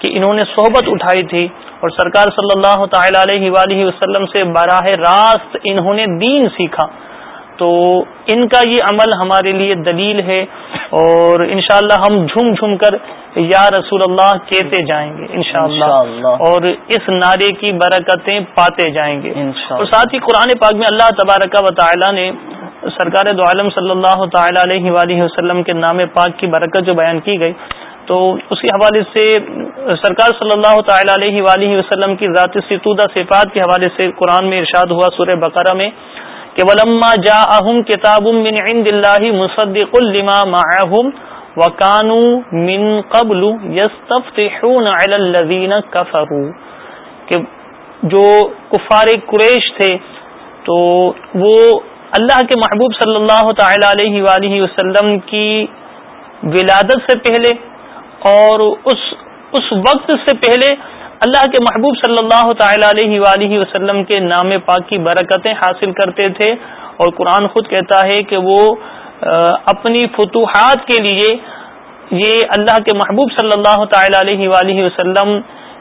Speaker 1: کی انہوں نے صحبت اٹھائی تھی اور سرکار صلی اللہ تعالی علیہ وآلہ وسلم سے براہ راست انہوں نے دین سیکھا۔ تو ان کا یہ عمل ہمارے لیے دلیل ہے اور انشاءاللہ ہم جھوم جھوم کر یا رسول اللہ کہتے جائیں گے انشاءاللہ۔ اللہ اور اس نعرے کی برکتیں پاتے جائیں گے۔ اور ساتھ ہی قرآن پاک میں اللہ تبارک و تعالی نے سرکار دو عالم صلی اللہ تعالی علیہ وآلہ وسلم کے نام پاک کی برکت جو بیان کی گئی تو اس کے حوالے سے سرکار صلی اللہ تعالی علیہ وآلہ وسلم کی ذات ستودہ صفات کے حوالے سے قرآن میں ارشاد ہوا سورہ بقرہ میں کہ ولما جا اہم کتاب من عند اللہ مصدق لما معهم وكانوا من قبل يستفتحون على الذين كفروا کہ جو کفار قریش تھے تو وہ اللہ کے محبوب صلی اللہ تعالی علیہ وآلہ وسلم کی ولادت سے پہلے اور اس اس وقت سے پہلے اللہ کے محبوب صلی اللہ تعالی علیہ وآلہ وسلم کے نام پاک کی برکتیں حاصل کرتے تھے اور قرآن خود کہتا ہے کہ وہ اپنی فتوحات کے لیے یہ اللہ کے محبوب صلی اللہ تعالی علیہ وآلہ وسلم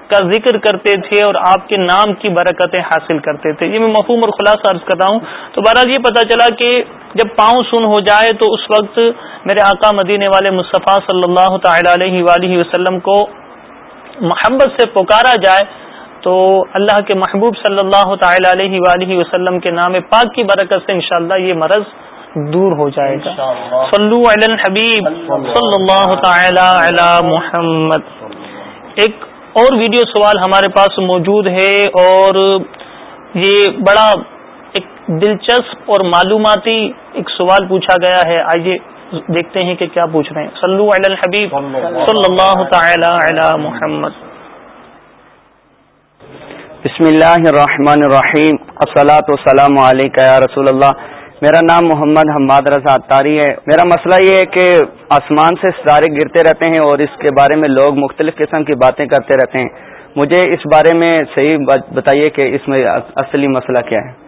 Speaker 1: کا ذکر کرتے تھے اور آپ کے نام کی برکتیں حاصل کرتے تھے۔ یہ میں مفہوم اور خلاصہ عرض کر رہا ہوں۔ تو بہرحال یہ پتہ چلا کہ جب پاؤں سن ہو جائے تو اس وقت میرے آقا مدینے والے مصطفیٰ صلی اللہ تعالی علیہ وآلہ وسلم کو محبت سے پکارا جائے تو اللہ کے محبوب صلی اللہ تعالی علیہ وآلہ وسلم کے نام پاک کی برکت سے انشاءاللہ یہ مرض دور ہو جائے گا۔ صلو علی الحبیب صلی اللہ تعالی علی محمد۔ ایک اور ویڈیو سوال ہمارے پاس موجود ہے اور یہ بڑا ایک دلچسپ اور معلوماتی ایک سوال پوچھا گیا ہے۔ آئیے دیکھتے ہیں کہ کیا پوچھ رہے ہیں۔ صلو علی الحبیب صلی اللہ تعالی علی محمد۔
Speaker 7: بسم اللہ الرحمن الرحیم السلاۃ والسلام علیکہ یا رسول اللہ میرا نام محمد حماد رضا اتاری ہے۔ میرا مسئلہ یہ ہے کہ آسمان سے ستارے گرتے رہتے ہیں اور اس کے بارے میں لوگ مختلف قسم کی باتیں کرتے رہتے ہیں۔ مجھے اس بارے میں صحیح بتائیے کہ اس میں اصلی مسئلہ کیا ہے۔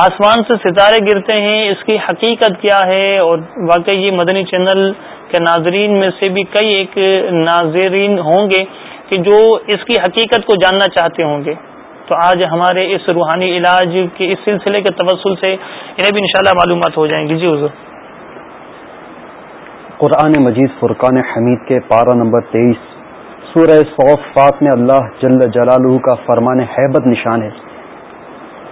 Speaker 1: آسمان سے ستارے گرتے ہیں، اس کی حقیقت کیا ہے؟ اور واقعی یہ مدنی چینل کے ناظرین میں سے بھی کئی ایک ناظرین ہوں گے کہ جو اس کی حقیقت کو جاننا چاہتے ہوں گے۔ تو آج ہمارے اس روحانی علاج کے، اس سلسلے کے تبصل سے انہیں بھی انشاءاللہ معلومات ہو جائیں گی۔ جی حضور۔
Speaker 5: قرآن مجید فرقان حمید کے پارہ نمبر تیئیس، سورہ صوفات میں اللہ جل جلالہ کا فرمان حیبت نشان ہے۔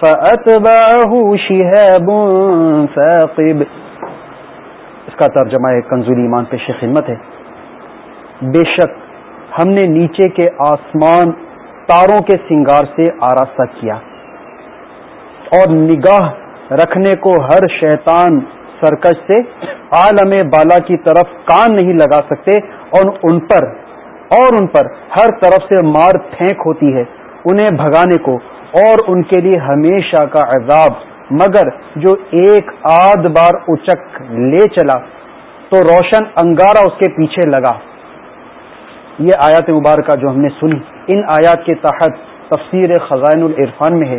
Speaker 5: فأتبعه شهاب ثاقب۔ اس کا ترجمہ کنزول ایمان پیش خدمت ہے۔ بے شک ہم نے نیچے کے آسمان تاروں کے سنگار سے آراستہ کیا۔ اور نگاہ رکھنے کو ہر شیطان سرکش سے عالم بالا کی طرف کان نہیں لگا سکتے اور ان پر اور ان پر ہر طرف سے مار پھینک ہوتی ہے۔ انہیں بھگانے کو اور ان کے لیے ہمیشہ کا عذاب۔ مگر جو ایک آدھ بار اچک لے چلا، تو روشن انگارا اس کے پیچھے لگا۔ یہ آیات مبارکہ جو ہم نے سنی، ان آیات کے تحت تفسیر خزائن العرفان میں ہے۔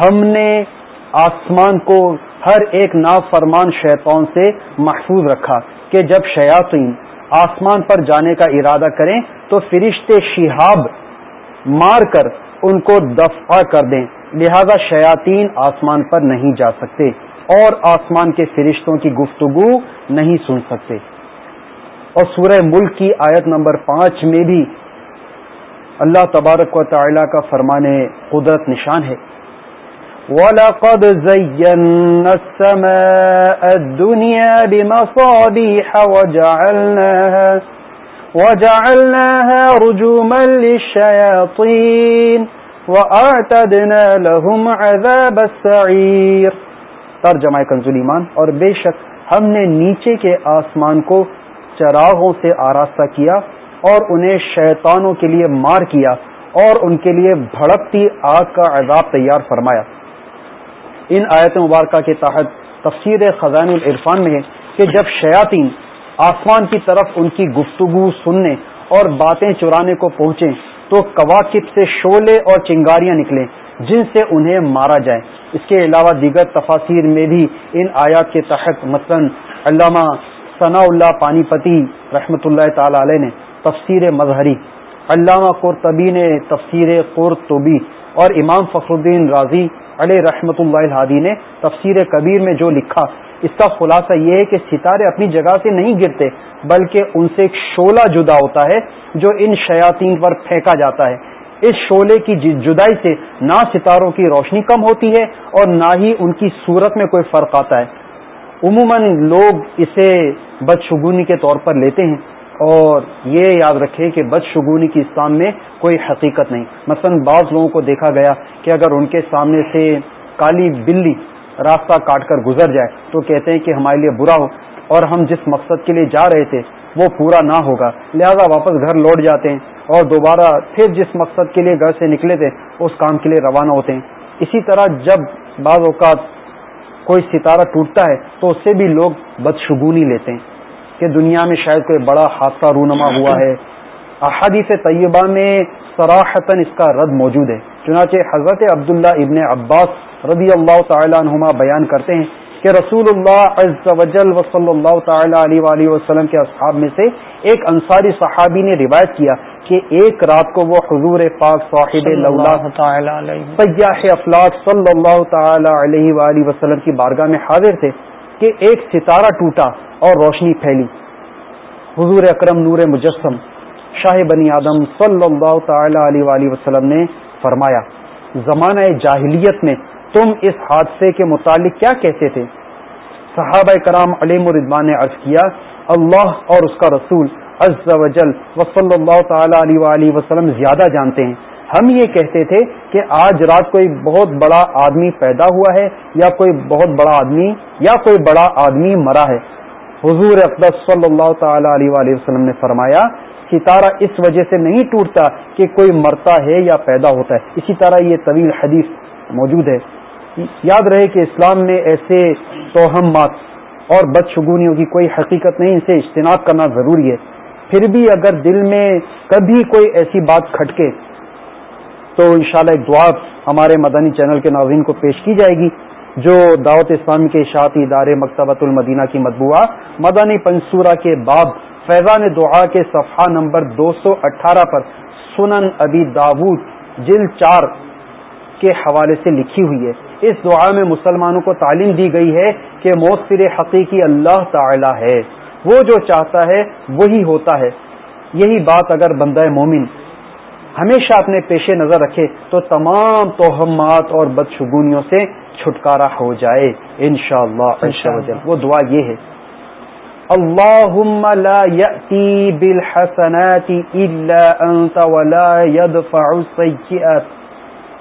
Speaker 5: ہم نے آسمان کو ہر ایک نافرمان شیطان سے محفوظ رکھا کہ جب شیاطین آسمان پر جانے کا ارادہ کریں، تو فرشتے شہاب مار کر ان کو دفع کر دیں، لہذا شیاطین آسمان پر نہیں جا سکتے اور آسمان کے فرشتوں کی گفتگو نہیں سن سکتے۔ اور سورہ ملک کی آیت نمبر پانچ میں بھی اللہ تبارک و تعالی کا فرمانے قدرت نشان ہے۔ وَلَقَدْ زَيَّنَّا السَّمَاءَ الدُّنْيَا بِمَصَابِيحَ وَجَعَلْنَاهَا وَجَعَلْنَاهَا رُجُومًا لِلشَّيَاطِينَ وَأَعْتَدْنَا لَهُمْ عَذَابَ السَّعِيرِ. ترجمہ کنز ایمان، اور بے شک ہم نے نیچے کے آسمان کو چراغوں سے آراستہ کیا اور انہیں شیطانوں کے لیے مار کیا اور ان کے لیے بھڑکتی آگ کا عذاب تیار فرمایا۔ ان آیت مبارکہ کے تحت تفسیر خزان العرفان میں ہے کہ جب شیاطین آسمان کی طرف ان کی گفتگو سننے اور باتیں چرانے کو پہنچیں تو کواقب سے شولے اور چنگاریاں نکلیں جن سے انہیں مارا جائے۔ اس کے علاوہ دیگر تفاصیر میں بھی ان آیات کے تحت مثلا علامہ ثناء اللہ پانی پتی رحمۃ اللہ تعالی علیہ نے تفسیر مظہری، علامہ قرطبی نے تفسیر قرطبی اور امام فخر الدین راضی علیہ رحمۃ اللہ الحادی نے تفسیر کبیر میں جو لکھا اس کا خلاصہ یہ ہے کہ ستارے اپنی جگہ سے نہیں گرتے، بلکہ ان سے ایک شولہ جدا ہوتا ہے جو ان شیاطین پر پھینکا جاتا ہے۔ اس شولے کی جدائی سے نہ ستاروں کی روشنی کم ہوتی ہے اور نہ ہی ان کی صورت میں کوئی فرق آتا ہے۔ عموماً لوگ اسے بدشگونی کے طور پر لیتے ہیں اور یہ یاد رکھیں کہ بدشگونی کی اسلام میں کوئی حقیقت نہیں۔ مثلا بعض لوگوں کو دیکھا گیا کہ اگر ان کے سامنے سے کالی بلی راستہ کاٹ کر گزر جائے تو کہتے ہیں کہ ہمارے لیے برا ہو اور ہم جس مقصد کے لیے جا رہے تھے وہ پورا نہ ہوگا۔ لہذا واپس گھر لوٹ جاتے ہیں اور دوبارہ پھر جس مقصد کے لیے گھر سے نکلے تھے اس کام کے لیے روانہ ہوتے ہیں۔ اسی طرح جب بعض اوقات کوئی ستارہ ٹوٹتا ہے تو اس سے بھی لوگ بدشگونی لیتے ہیں کہ دنیا میں شاید کوئی بڑا حادثہ رونما ہوا ہے۔ احادیث طیبہ میں سراحتاً اس کا رد موجود ہے۔ چنانچہ حضرت عبداللہ ابن عباس رضی اللہ تعالیٰ عنہما بیان کرتے ہیں کہ رسول اللہ عز و جل و صلی اللہ تعالی علیہ وآلہ وسلم کے اصحاب میں سے ایک انصاری صحابی نے روایت کیا کہ ایک رات کو وہ حضور پاک صاحب سیاح افلاق صلی اللہ تعالی علیہ وآلہ وسلم کی بارگاہ میں حاضر تھے کہ ایک ستارہ ٹوٹا اور روشنی پھیلی۔ حضور اکرم نور مجسم شاہ بنی آدم صلی اللہ تعالی علیہ وآلہ وسلم نے فرمایا زمانہ جاہلیت میں تم اس حادثے کے متعلق کیا کہتے تھے؟ صحابہ کرام علیم الردوان نے عرض کیا، اللہ اور اس کا رسول عز و جل وصلی اللہ تعالی علیہ وآلہ وسلم زیادہ جانتے ہیں۔ ہم یہ کہتے تھے کہ آج رات کوئی بہت بڑا آدمی پیدا ہوا ہے یا کوئی بہت بڑا آدمی، یا کوئی بڑا آدمی مرا ہے۔ حضور اقدس صلی اللہ تعالی علیہ وآلہ وسلم نے فرمایا، ستارہ اس وجہ سے نہیں ٹوٹتا کہ کوئی مرتا ہے یا پیدا ہوتا ہے۔ اسی طرح یہ طویل حدیث موجود ہے۔ یاد رہے کہ اسلام میں ایسے توہمات اور بدشگونیوں کی کوئی حقیقت نہیں، ان سے اجتناب کرنا ضروری ہے۔ پھر بھی اگر دل میں کبھی کوئی ایسی بات کھٹکے، تو انشاءاللہ ایک دعا ہمارے مدنی چینل کے ناظرین کو پیش کی جائے گی، جو دعوت اسلامی کے اشاعتی ادارے مکتبۃ المدینہ کی مطبوعہ، مدنی پنصورہ کے باب، فیضان دعا کے صفحہ نمبر دو سو اٹھارہ پر سنن ابی داود جل چار کے حوالے سے لکھی ہوئی ہے۔ اس دعا میں مسلمانوں کو تعلیم دی گئی ہے کہ مؤثر حقیقی اللہ تعالی ہے۔ وہ جو چاہتا ہے وہی ہوتا ہے۔ یہی بات اگر بندہ مومن ہمیشہ اپنے پیش نظر رکھے تو تمام توہمات اور بدشگونیوں سے چھٹکارا ہو جائے۔ انشاءاللہ اللہ وہ دعا یہ ہے۔ اللهم لا يأتي بالحسنات إلا أنت ولا يدفع السيئات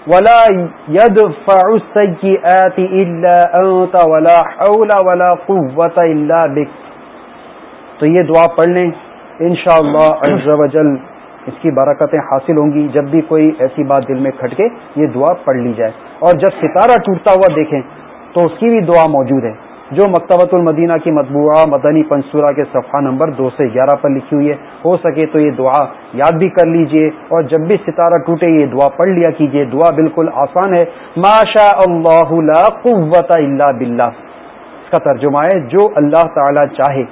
Speaker 5: ولا يدفع السيئات الا انت ولا حول ولا قوه الا بك. تو یہ دعا پڑھ لیں، انشاءاللہ عز وجل اس کی برکتیں حاصل ہوں گی، جب بھی کوئی ایسی بات دل میں کھٹکے، یہ دعا پڑھ لی جائے۔ اور جب ستارہ ٹوٹتا ہوا دیکھیں، تو اس کی بھی دعا موجود ہے۔ جو مکتبۃ المدینہ کی مطبوعہ مدنی پنصورہ کے صفحہ نمبر دو سے گیارہ پر لکھی ہوئی ہے۔ ہو سکے تو یہ دعا یاد بھی کر لیجیے اور جب بھی ستارہ ٹوٹے یہ دعا پڑھ لیا کیجیے۔ دعا بالکل آسان ہے۔ ماشا اللہ لا قوت الا باللہ۔ اس کا ترجمہ ہے، جو اللہ تعالی چاہے۔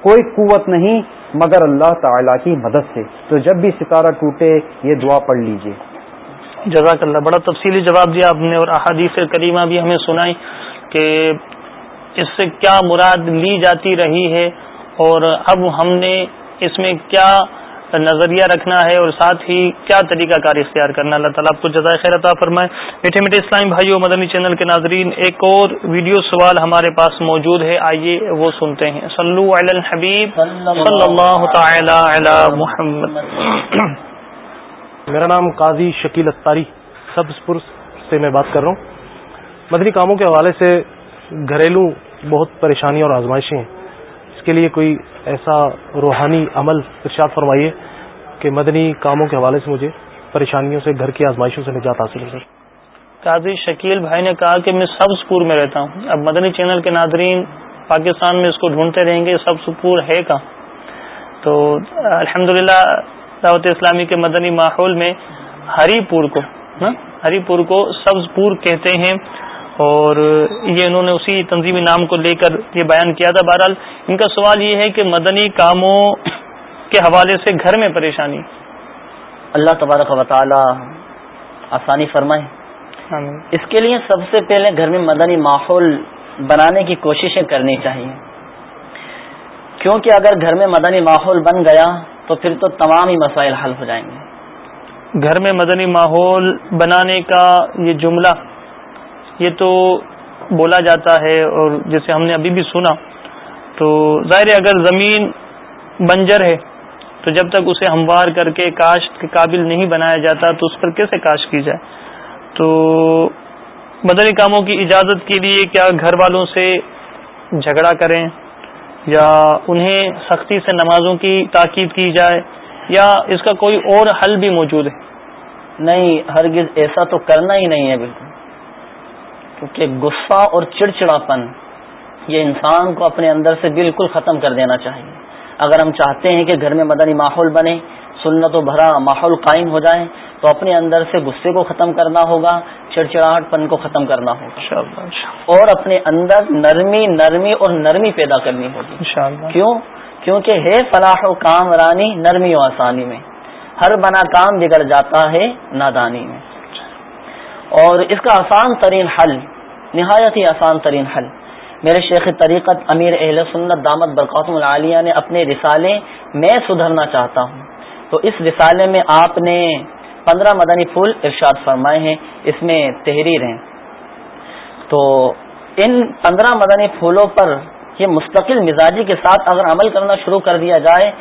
Speaker 5: کوئی قوت نہیں، مگر اللہ تعالی کی مدد سے۔ تو جب بھی ستارہ ٹوٹے یہ دعا پڑھ لیجیے۔
Speaker 1: جزاک اللہ۔ بڑا تفصیلی جواب دیا آپ نے اور احادیث کریمہ بھی ہمیں سنائی۔ کہ اس سے کیا مراد لی جاتی رہی ہے اور اب ہم نے اس میں کیا نظریہ رکھنا ہے اور ساتھ ہی کیا طریقہ کار اختیار کرنا اللہ تعالیٰ آپ کو جزائے خیر عطا فرمائے۔ میٹھے میٹھے اسلامی بھائیو مدنی چینل کے ناظرین، ایک اور ویڈیو سوال ہمارے پاس موجود ہے، آئیے وہ سنتے ہیں۔ صلو علی الحبیب، صلی اللہ تعالی علی محمد۔
Speaker 8: میرا نام قاضی شکیل اتاری سبز پور سے میں بات کر رہا ہوں۔ مدنی کاموں کے حوالے سے گھریلو بہت پریشانی اور آزمائشیں ہیں۔ اس کے لیے کوئی ایسا روحانی عمل ارشاد فرمائیے کہ مدنی کاموں کے حوالے سے مجھے پریشانیوں سے، گھر کی آزمائشوں سے نجات حاصل ہو
Speaker 1: قاضی شکیل بھائی نے کہا کہ میں سبز پور میں رہتا ہوں۔ اب مدنی چینل کے ناظرین پاکستان میں اس کو ڈھونڈتے رہیں گے سبز پور ہے کہاں؟ تو الحمدللہ دعوت اسلامی کے مدنی ماحول میں ہری پور کو ہاں، ہری پور کو سبز پور کہتے ہیں۔ اور یہ انہوں نے اسی تنظیمی نام کو لے کر یہ بیان کیا تھا۔ بہرحال ان کا سوال یہ ہے کہ مدنی کاموں کے حوالے سے گھر میں پریشانی۔
Speaker 2: اللہ تبارک و تعالی آسانی فرمائے۔ اس کے لیے سب سے پہلے گھر میں مدنی ماحول بنانے کی کوششیں کرنی چاہیے۔ کیونکہ اگر گھر میں مدنی ماحول بن گیا تو پھر تو تمام ہی مسائل حل ہو جائیں گے۔
Speaker 1: گھر میں مدنی ماحول بنانے کا یہ جملہ یہ تو بولا جاتا ہے اور جیسے ہم نے ابھی بھی سنا، تو ظاہر اگر زمین بنجر ہے، تو جب تک اسے ہموار کر کے کاشت کے قابل نہیں بنایا جاتا، تو اس پر کیسے کاشت کی جائے؟ تو مدنی کاموں کی اجازت کے لیے کیا گھر والوں سے جھگڑا کریں یا انہیں سختی سے نمازوں کی تاکید کی جائے؟ یا اس کا کوئی اور حل بھی موجود ہے؟
Speaker 2: نہیں، ہرگز ایسا تو کرنا ہی نہیں ہے، بالکل۔ کیونکہ غصہ اور چڑچڑاپن یہ انسان کو اپنے اندر سے بالکل ختم کر دینا چاہیے۔ اگر ہم چاہتے ہیں کہ گھر میں مدنی ماحول بنے سنت و بھرا ماحول قائم ہو جائے تو اپنے اندر سے غصے کو ختم کرنا ہوگا چڑچڑاہٹ پن کو ختم کرنا ہوگا۔ اور اپنے اندر نرمی نرمی اور نرمی پیدا کرنی ہوگی۔ کیوں؟ کیونکہ ہے فلاح و کام رانی نرمی و آسانی میں۔ ہر بنا کام بگڑ جاتا ہے نادانی میں۔ اور اس کا آسان ترین حل، نہایت ہی آسان ترین حل۔ میرے شیخ طریقت امیر اہل سنت دامت برقاتم العالیہ نے اپنے رسالے میں سدھرنا چاہتا ہوں۔ تو اس رسالے میں آپ نے پندرہ مدنی پھول ارشاد فرمائے ہیں، اس میں تحریر ہیں۔ تو ان پندرہ مدنی پھولوں پر یہ مستقل مزاجی کے ساتھ اگر عمل کرنا شروع کر دیا جائے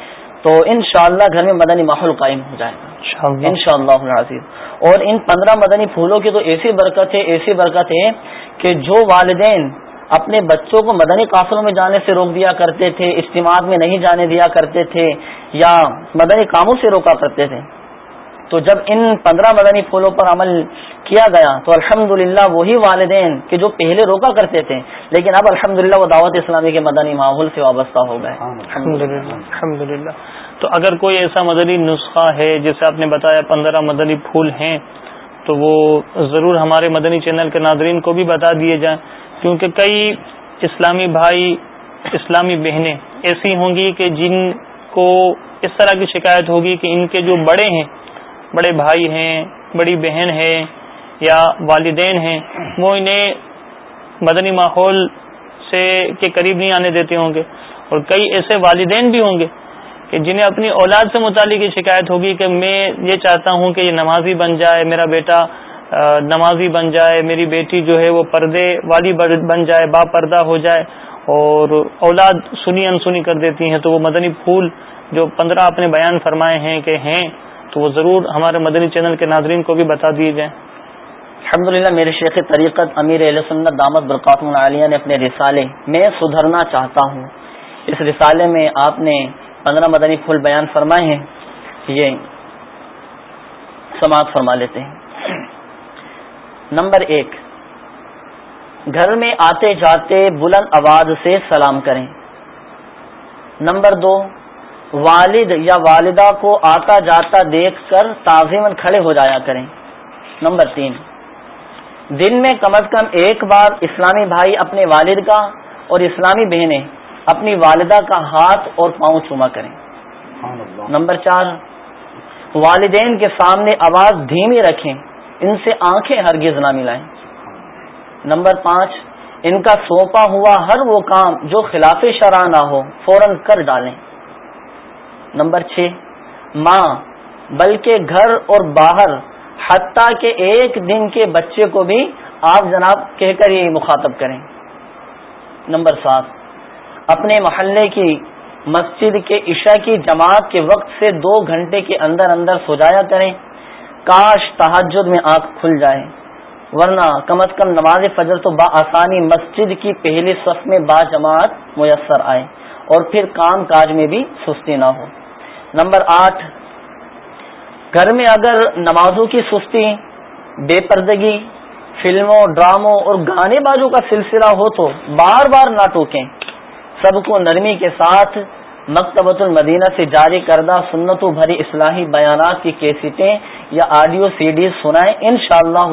Speaker 2: تو انشاءاللہ گھر میں مدنی ماحول قائم ہو جائے گا۔ ان شاء اللہ اور ان پندرہ مدنی پھولوں کی تو ایسی برکت ہے ایسی برکت ہے کہ جو والدین اپنے بچوں کو مدنی قافلوں میں جانے سے روک دیا کرتے تھے اجتمااع میں نہیں جانے دیا کرتے تھے یا مدنی کاموں سے روکا کرتے تھے۔ تو جب ان پندرہ مدنی پھولوں پر عمل کیا گیا تو الحمد وہی والدین کہ جو پہلے روکا کرتے تھے لیکن اب الحمد وہ دعوت اسلامی کے مدنی ماحول سے وابستہ ہو گئے۔
Speaker 1: الحمد تو اگر کوئی ایسا مدنی نسخہ ہے جیسے آپ نے بتایا پندرہ مدنی پھول ہیں، تو وہ ضرور ہمارے مدنی چینل کے ناظرین کو بھی بتا دیے جائیں، کیونکہ کئی اسلامی بھائی، اسلامی بہنیں ایسی ہوں گی کہ جن کو اس طرح کی شکایت ہوگی کہ ان کے جو بڑے ہیں، بڑے بھائی ہیں، بڑی بہن ہے یا والدین ہیں، وہ انہیں مدنی ماحول سے کے قریب نہیں آنے دیتے ہوں گے۔ اور کئی ایسے والدین بھی ہوں گے کہ جنہیں اپنی اولاد سے متعلق یہ شکایت ہوگی کہ میں یہ چاہتا ہوں کہ یہ نمازی بن جائے، میرا بیٹا نمازی بن جائے، میری بیٹی جو ہے وہ پردے والی بن جائے، با پردہ ہو جائے اور اولاد سنی انسنی کر دیتی ہیں، تو وہ مدنی پھول جو پندرہ اپنے بیان فرمائے ہیں کہ ہیں، تو وہ ضرور ہمارے مدنی چینل کے ناظرین کو بھی بتا دیے جائیں۔
Speaker 2: الحمد للہ میرے شیخ طریقت امیر علیہ سنت دامت برکات عالیہ نے اپنے رسالے میں سدھرنا چاہتا ہوں۔ اس رسالے میں آپ نے پندرہ مدنی پھول بیان فرمائے ہیں، یہ سماعت فرما لیتے ہیں۔ نمبر ایک، گھر میں آتے جاتے بلند آواز سے سلام کریں۔ نمبر دو، والد یا والدہ کو آتا جاتا دیکھ کر تعظیمن کھڑے ہو جایا کریں۔ نمبر تین، دن میں کم از کم ایک بار اسلامی بھائی اپنے والد کا اور اسلامی بہنیں اپنی والدہ کا ہاتھ اور پاؤں چوما کریں۔ نمبر چار والدین کے سامنے آواز دھیمی رکھیں ان سے آنکھیں ہرگز نہ ملائیں۔ نمبر پانچ ان کا سونپا ہوا ہر وہ کام جو خلاف شرح نہ ہو فوراً کر ڈالیں۔ نمبر چھ ماں بلکہ گھر اور باہر حتیٰ کہ ایک دن کے بچے کو بھی آپ جناب کہہ کر یہ مخاطب کریں۔ نمبر سات اپنے محلے کی مسجد کے عشاء کی جماعت کے وقت سے دو گھنٹے کے اندر اندر سو جایا کریں۔ کاش تحجد میں آنکھ کھل جائے۔ ورنہ کم از کم نماز فجر تو بآسانی مسجد کی پہلی صف میں با جماعت میسر آئے اور پھر کام کاج میں بھی سستی نہ ہو۔ نمبر آٹھ، گھر میں اگر نمازوں کی سستی، بے پردگی، فلموں، ڈراموں اور گانے بازوں کا سلسلہ ہو تو بار بار نہ ٹوکیں۔ سب کو نرمی کے ساتھ مکتبۃ المدینہ سے جاری کردہ سنتوں بھری اصلاحی بیانات کی کیسٹیں یا آڈیو سی ڈیز سنائیں ان شاء اللہ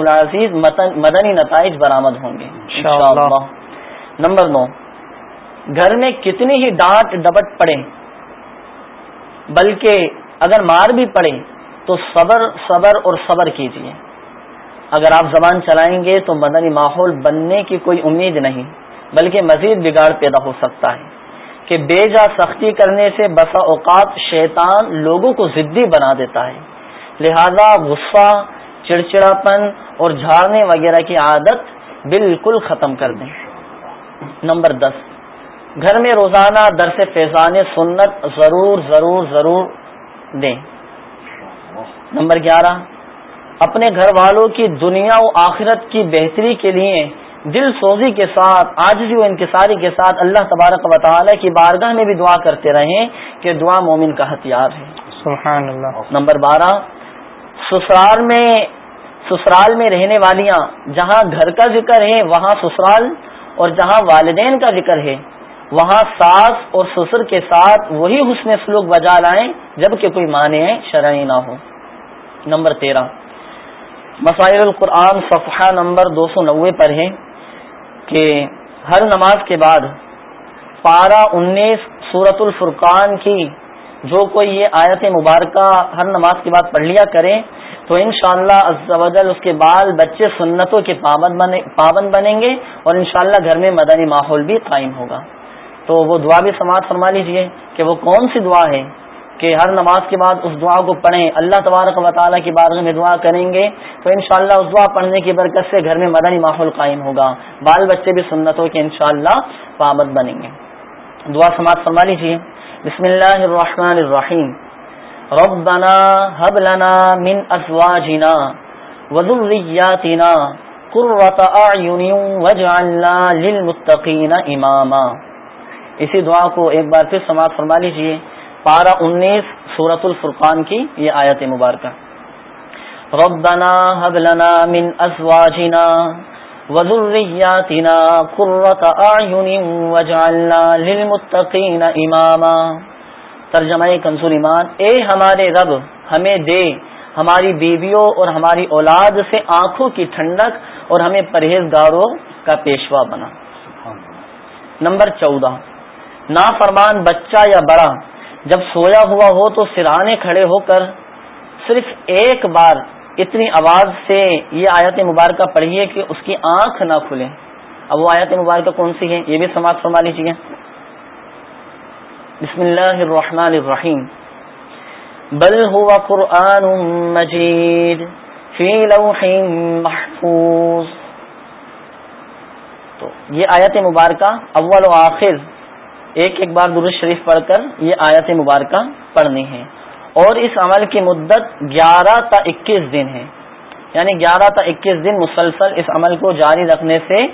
Speaker 2: مدنی نتائج برآمد ہوں گے۔ نمبر نو گھر میں کتنی ہی ڈانٹ ڈبٹ پڑے بلکہ اگر مار بھی پڑے تو صبر صبر اور صبر کیجیے اگر آپ زبان چلائیں گے تو مدنی ماحول بننے کی کوئی امید نہیں۔ بلکہ مزید بگاڑ پیدا ہو سکتا ہے کہ بے جا سختی کرنے سے بسا اوقات شیطان لوگوں کو ضدی بنا دیتا ہے۔ لہذا غصہ، چڑچڑاپن اور جھاڑنے وغیرہ کی عادت بالکل ختم کر دیں۔ نمبر دس، گھر میں روزانہ درس فیضان سنت ضرور ضرور ضرور دیں۔ نمبر گیارہ، اپنے گھر والوں کی دنیا و آخرت کی بہتری کے لیے دل سوزی کے ساتھ آجزی و انکساری کے ساتھ اللہ تبارک و تعالی کی بارگاہ میں بھی دعا کرتے رہیں کہ دعا مومن کا ہتھیار ہے۔
Speaker 1: سبحان اللہ۔
Speaker 2: نمبر بارہ سسرال میں سسرال میں رہنے والیاں جہاں گھر کا ذکر ہے وہاں سسرال اور جہاں والدین کا ذکر ہے وہاں ساس اور سسر کے ساتھ وہی حسن سلوک بجا لائیں جبکہ کوئی معنی شرعی نہ ہو۔ نمبر تیرہ مسائل القرآن صفحہ نمبر دو سو نوے پر ہے۔ کہ ہر نماز کے بعد پارہ انیس سورت الفرقان کی جو کوئی یہ آیت مبارکہ ہر نماز کے بعد پڑھ لیا کرے تو انشاءاللہ شاء اللہ اس کے بال بچے سنتوں کے پابند بنیں گے اور انشاءاللہ گھر میں مدنی ماحول بھی قائم ہوگا۔ تو وہ دعا بھی سماعت فرما لیجیے کہ وہ کون سی دعا ہے کہ ہر نماز کے بعد اس دعا کو پڑھیں۔ اللہ تبارک و تعالیٰ کی بارگاہ میں دعا کریں گے تو انشاءاللہ اس دعا پڑھنے کی برکت سے گھر میں مدنی ماحول قائم ہوگا۔ بال بچے بھی سنتوں کے انشاءاللہ پابند بنیں گے۔ دعا سماعت فرما لیجیے بسم اللہ الرحمن الرحیم۔ ربنا هب لنا من ازواجنا وذرياتنا قرة اعين واجعلنا للمتقين اماما۔ اسی دعا کو ایک بار پھر سماعت فرما لیجیے پارہ انیس سورت الفرقان کی یہ آیت مبارکہ۔ ربنا هب لنا من ازواجنا وذرياتنا قرة اعين واجعلنا للمتقين اماما۔ ترجمہ کنزور ایمان اے ہمارے رب ہمیں دے ہماری بیویوں اور ہماری اولاد سے آنکھوں کی ٹھنڈک اور ہمیں پرہیزگاروں کا پیشوا بنا۔ نمبر چودہ نافرمان بچہ یا بڑا جب سویا ہوا ہو تو سرانے کھڑے ہو کر صرف ایک بار اتنی آواز سے یہ آیت مبارکہ پڑھیے کہ اس کی آنکھ نہ کھلے۔ اب وہ آیت مبارکہ کون سی ہے؟ یہ بھی سماعت فرما لیجیے بسم اللہ الرحمن الرحیم۔ بل ہوا قرآن مجید فی لوح محفوظ۔ تو یہ آیت مبارکہ اول و آخر ایک ایک بار درست شریف پڑھ کر یہ آیت مبارکہ پڑھنی ہے۔ اور اس عمل کی مدت گیارہ تا اکیس دن ہے۔ یعنی گیارہ تا اکیس دن مسلسل اس عمل کو جاری رکھنے سے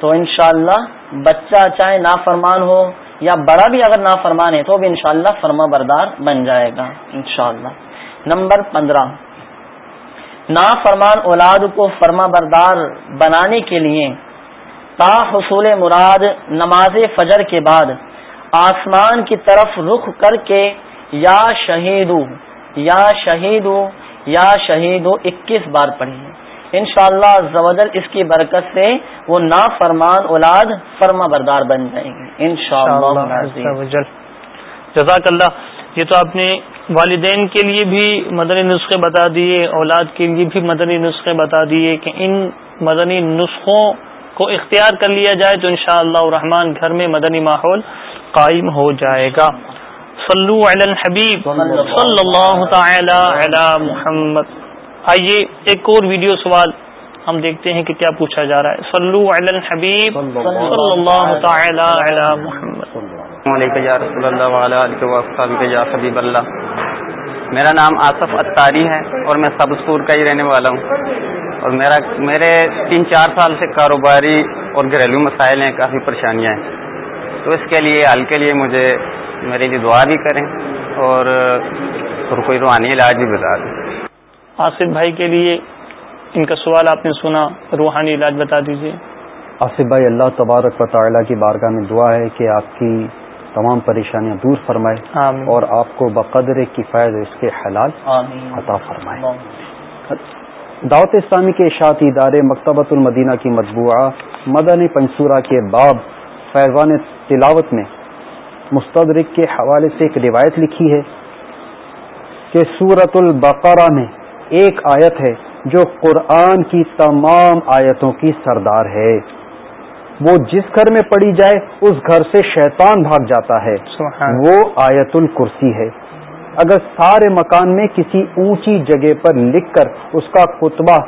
Speaker 2: تو انشاءاللہ بچہ چاہے نافرمان ہو یا بڑا بھی اگر نافرمان ہے تو بھی انشاءاللہ فرما بردار بن جائے گا انشاءاللہ۔ نمبر پندرہ۔ نافرمان اولاد کو فرما بردار بنانے کے لیے تا حصول مراد نماز فجر کے بعد آسمان کی طرف رخ کر کے یا شہید یا شہید یا شہید اکیس بار پڑھی ان شاء اس کی برکت سے وہ نا فرمان اولاد فرما بردار بن جائیں گے۔ ان شاء اللہ
Speaker 1: جزاک اللہ یہ تو آپ نے والدین کے لیے بھی مدنی نسخے بتا دیے اولاد کے لیے بھی مدنی نسخے بتا دیے کہ ان مدنی نسخوں کو اختیار کر لیا جائے تو انشاءاللہ شاء اللہ گھر میں مدنی ماحول قائم ہو جائے گا۔ صلو علی الحبیب۔ صلی اللہ تعالی علی محمد۔ آئیے ایک اور ویڈیو سوال ہم دیکھتے ہیں کہ کیا پوچھا جا رہا ہے۔ صلو علی الحبیب۔ صلی اللہ تعالی علی محمد۔
Speaker 7: علیکم یا رسول اللہ علیہ یا حبیب اللہ۔ میرا نام آصف اتاری ہے اور میں سبز پور کا ہی رہنے والا ہوں۔ اور میرا میرے تین چار سال سے کاروباری اور گھریلو مسائل ہیں کافی پریشانیاں ہیں۔ تو اس کے لیے حل کے لیے مجھے میرے لیے دعا بھی کریں اور کوئی روحانی علاج بھی بتا دیں۔
Speaker 1: آصف بھائی کے لیے ان کا سوال آپ نے سنا روحانی علاج بتا دیجیے
Speaker 5: آصف بھائی اللہ تبارک و تعالیٰ کی بارگاہ میں دعا ہے کہ آپ کی تمام پریشانیاں دور فرمائے آمین۔ اور آپ کو بقدر کفایت اس کے حلال عطا فرمائے۔ دعوت اسلامی کے اشاعتی ادارے مکتبۃ المدینہ کی مطبوعہ مدن پنصورہ کے باب فیضان تلاوت میں مستدرک کے حوالے سے ایک روایت لکھی ہے کہ سورت البقرہ میں ایک آیت ہے جو قرآن کی تمام آیتوں کی سردار ہے۔ وہ جس گھر میں پڑی جائے اس گھر سے شیطان بھاگ جاتا ہے۔ وہ آیت الکرسی ہے۔ اگر سارے مکان میں کسی اونچی جگہ پر لکھ کر اس کا کتبہ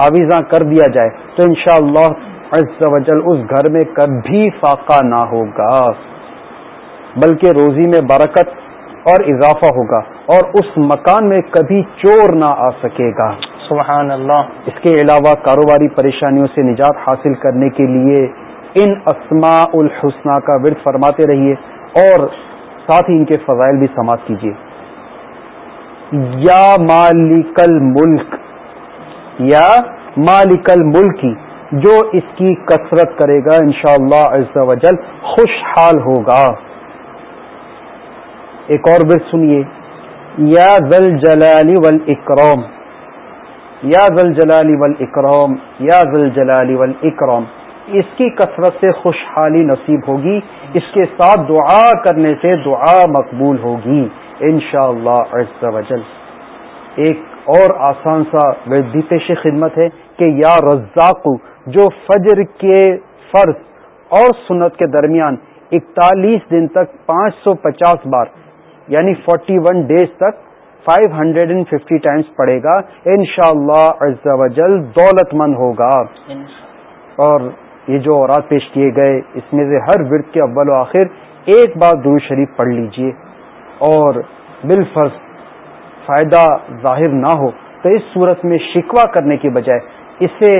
Speaker 5: آویزاں کر دیا جائے تو انشاءاللہ شاء اللہ اس گھر میں کبھی فاقہ نہ ہوگا بلکہ روزی میں برکت اور اضافہ ہوگا اور اس مکان میں کبھی چور نہ آ سکے گا۔
Speaker 1: سبحان اللہ
Speaker 5: اس کے علاوہ کاروباری پریشانیوں سے نجات حاصل کرنے کے لیے ان اسماء الحسنہ کا ورد فرماتے رہیے اور ساتھ ہی ان کے فضائل بھی سماعت کیجیے۔ یا مالک الملک یا مالک الملکی جو اس کی کثرت کرے گا انشاءاللہ شاء اللہ خوشحال ہوگا۔ ایک اور برس سنیے۔ یا زل جلالی ول اکروم یا زل جلالی ول اکروم یا زل جلالی ول اکروم اس کی کثرت سے خوشحالی نصیب ہوگی۔ اس کے ساتھ دعا کرنے سے دعا مقبول ہوگی۔ ان شاء اللہ ایک اور آسان سا بھی پیش خدمت ہے کہ یا رزاق جو فجر کے فرض اور سنت کے درمیان اکتالیس دن تک پانچ سو پچاس بار یعنی فورٹی ون ڈیز تک five hundred and fifty times پڑے گا۔ ان شاء اللہ دولت مند ہوگا۔ اور یہ جو اورات پیش کیے گئے، اس میں سے ہر ورد کے اول و آخر ایک بار درو شریف پڑھ لیجیے۔ اور بال فرض فائدہ ظاہر نہ ہو تو اس صورت میں شکوا کرنے کے بجائے اسے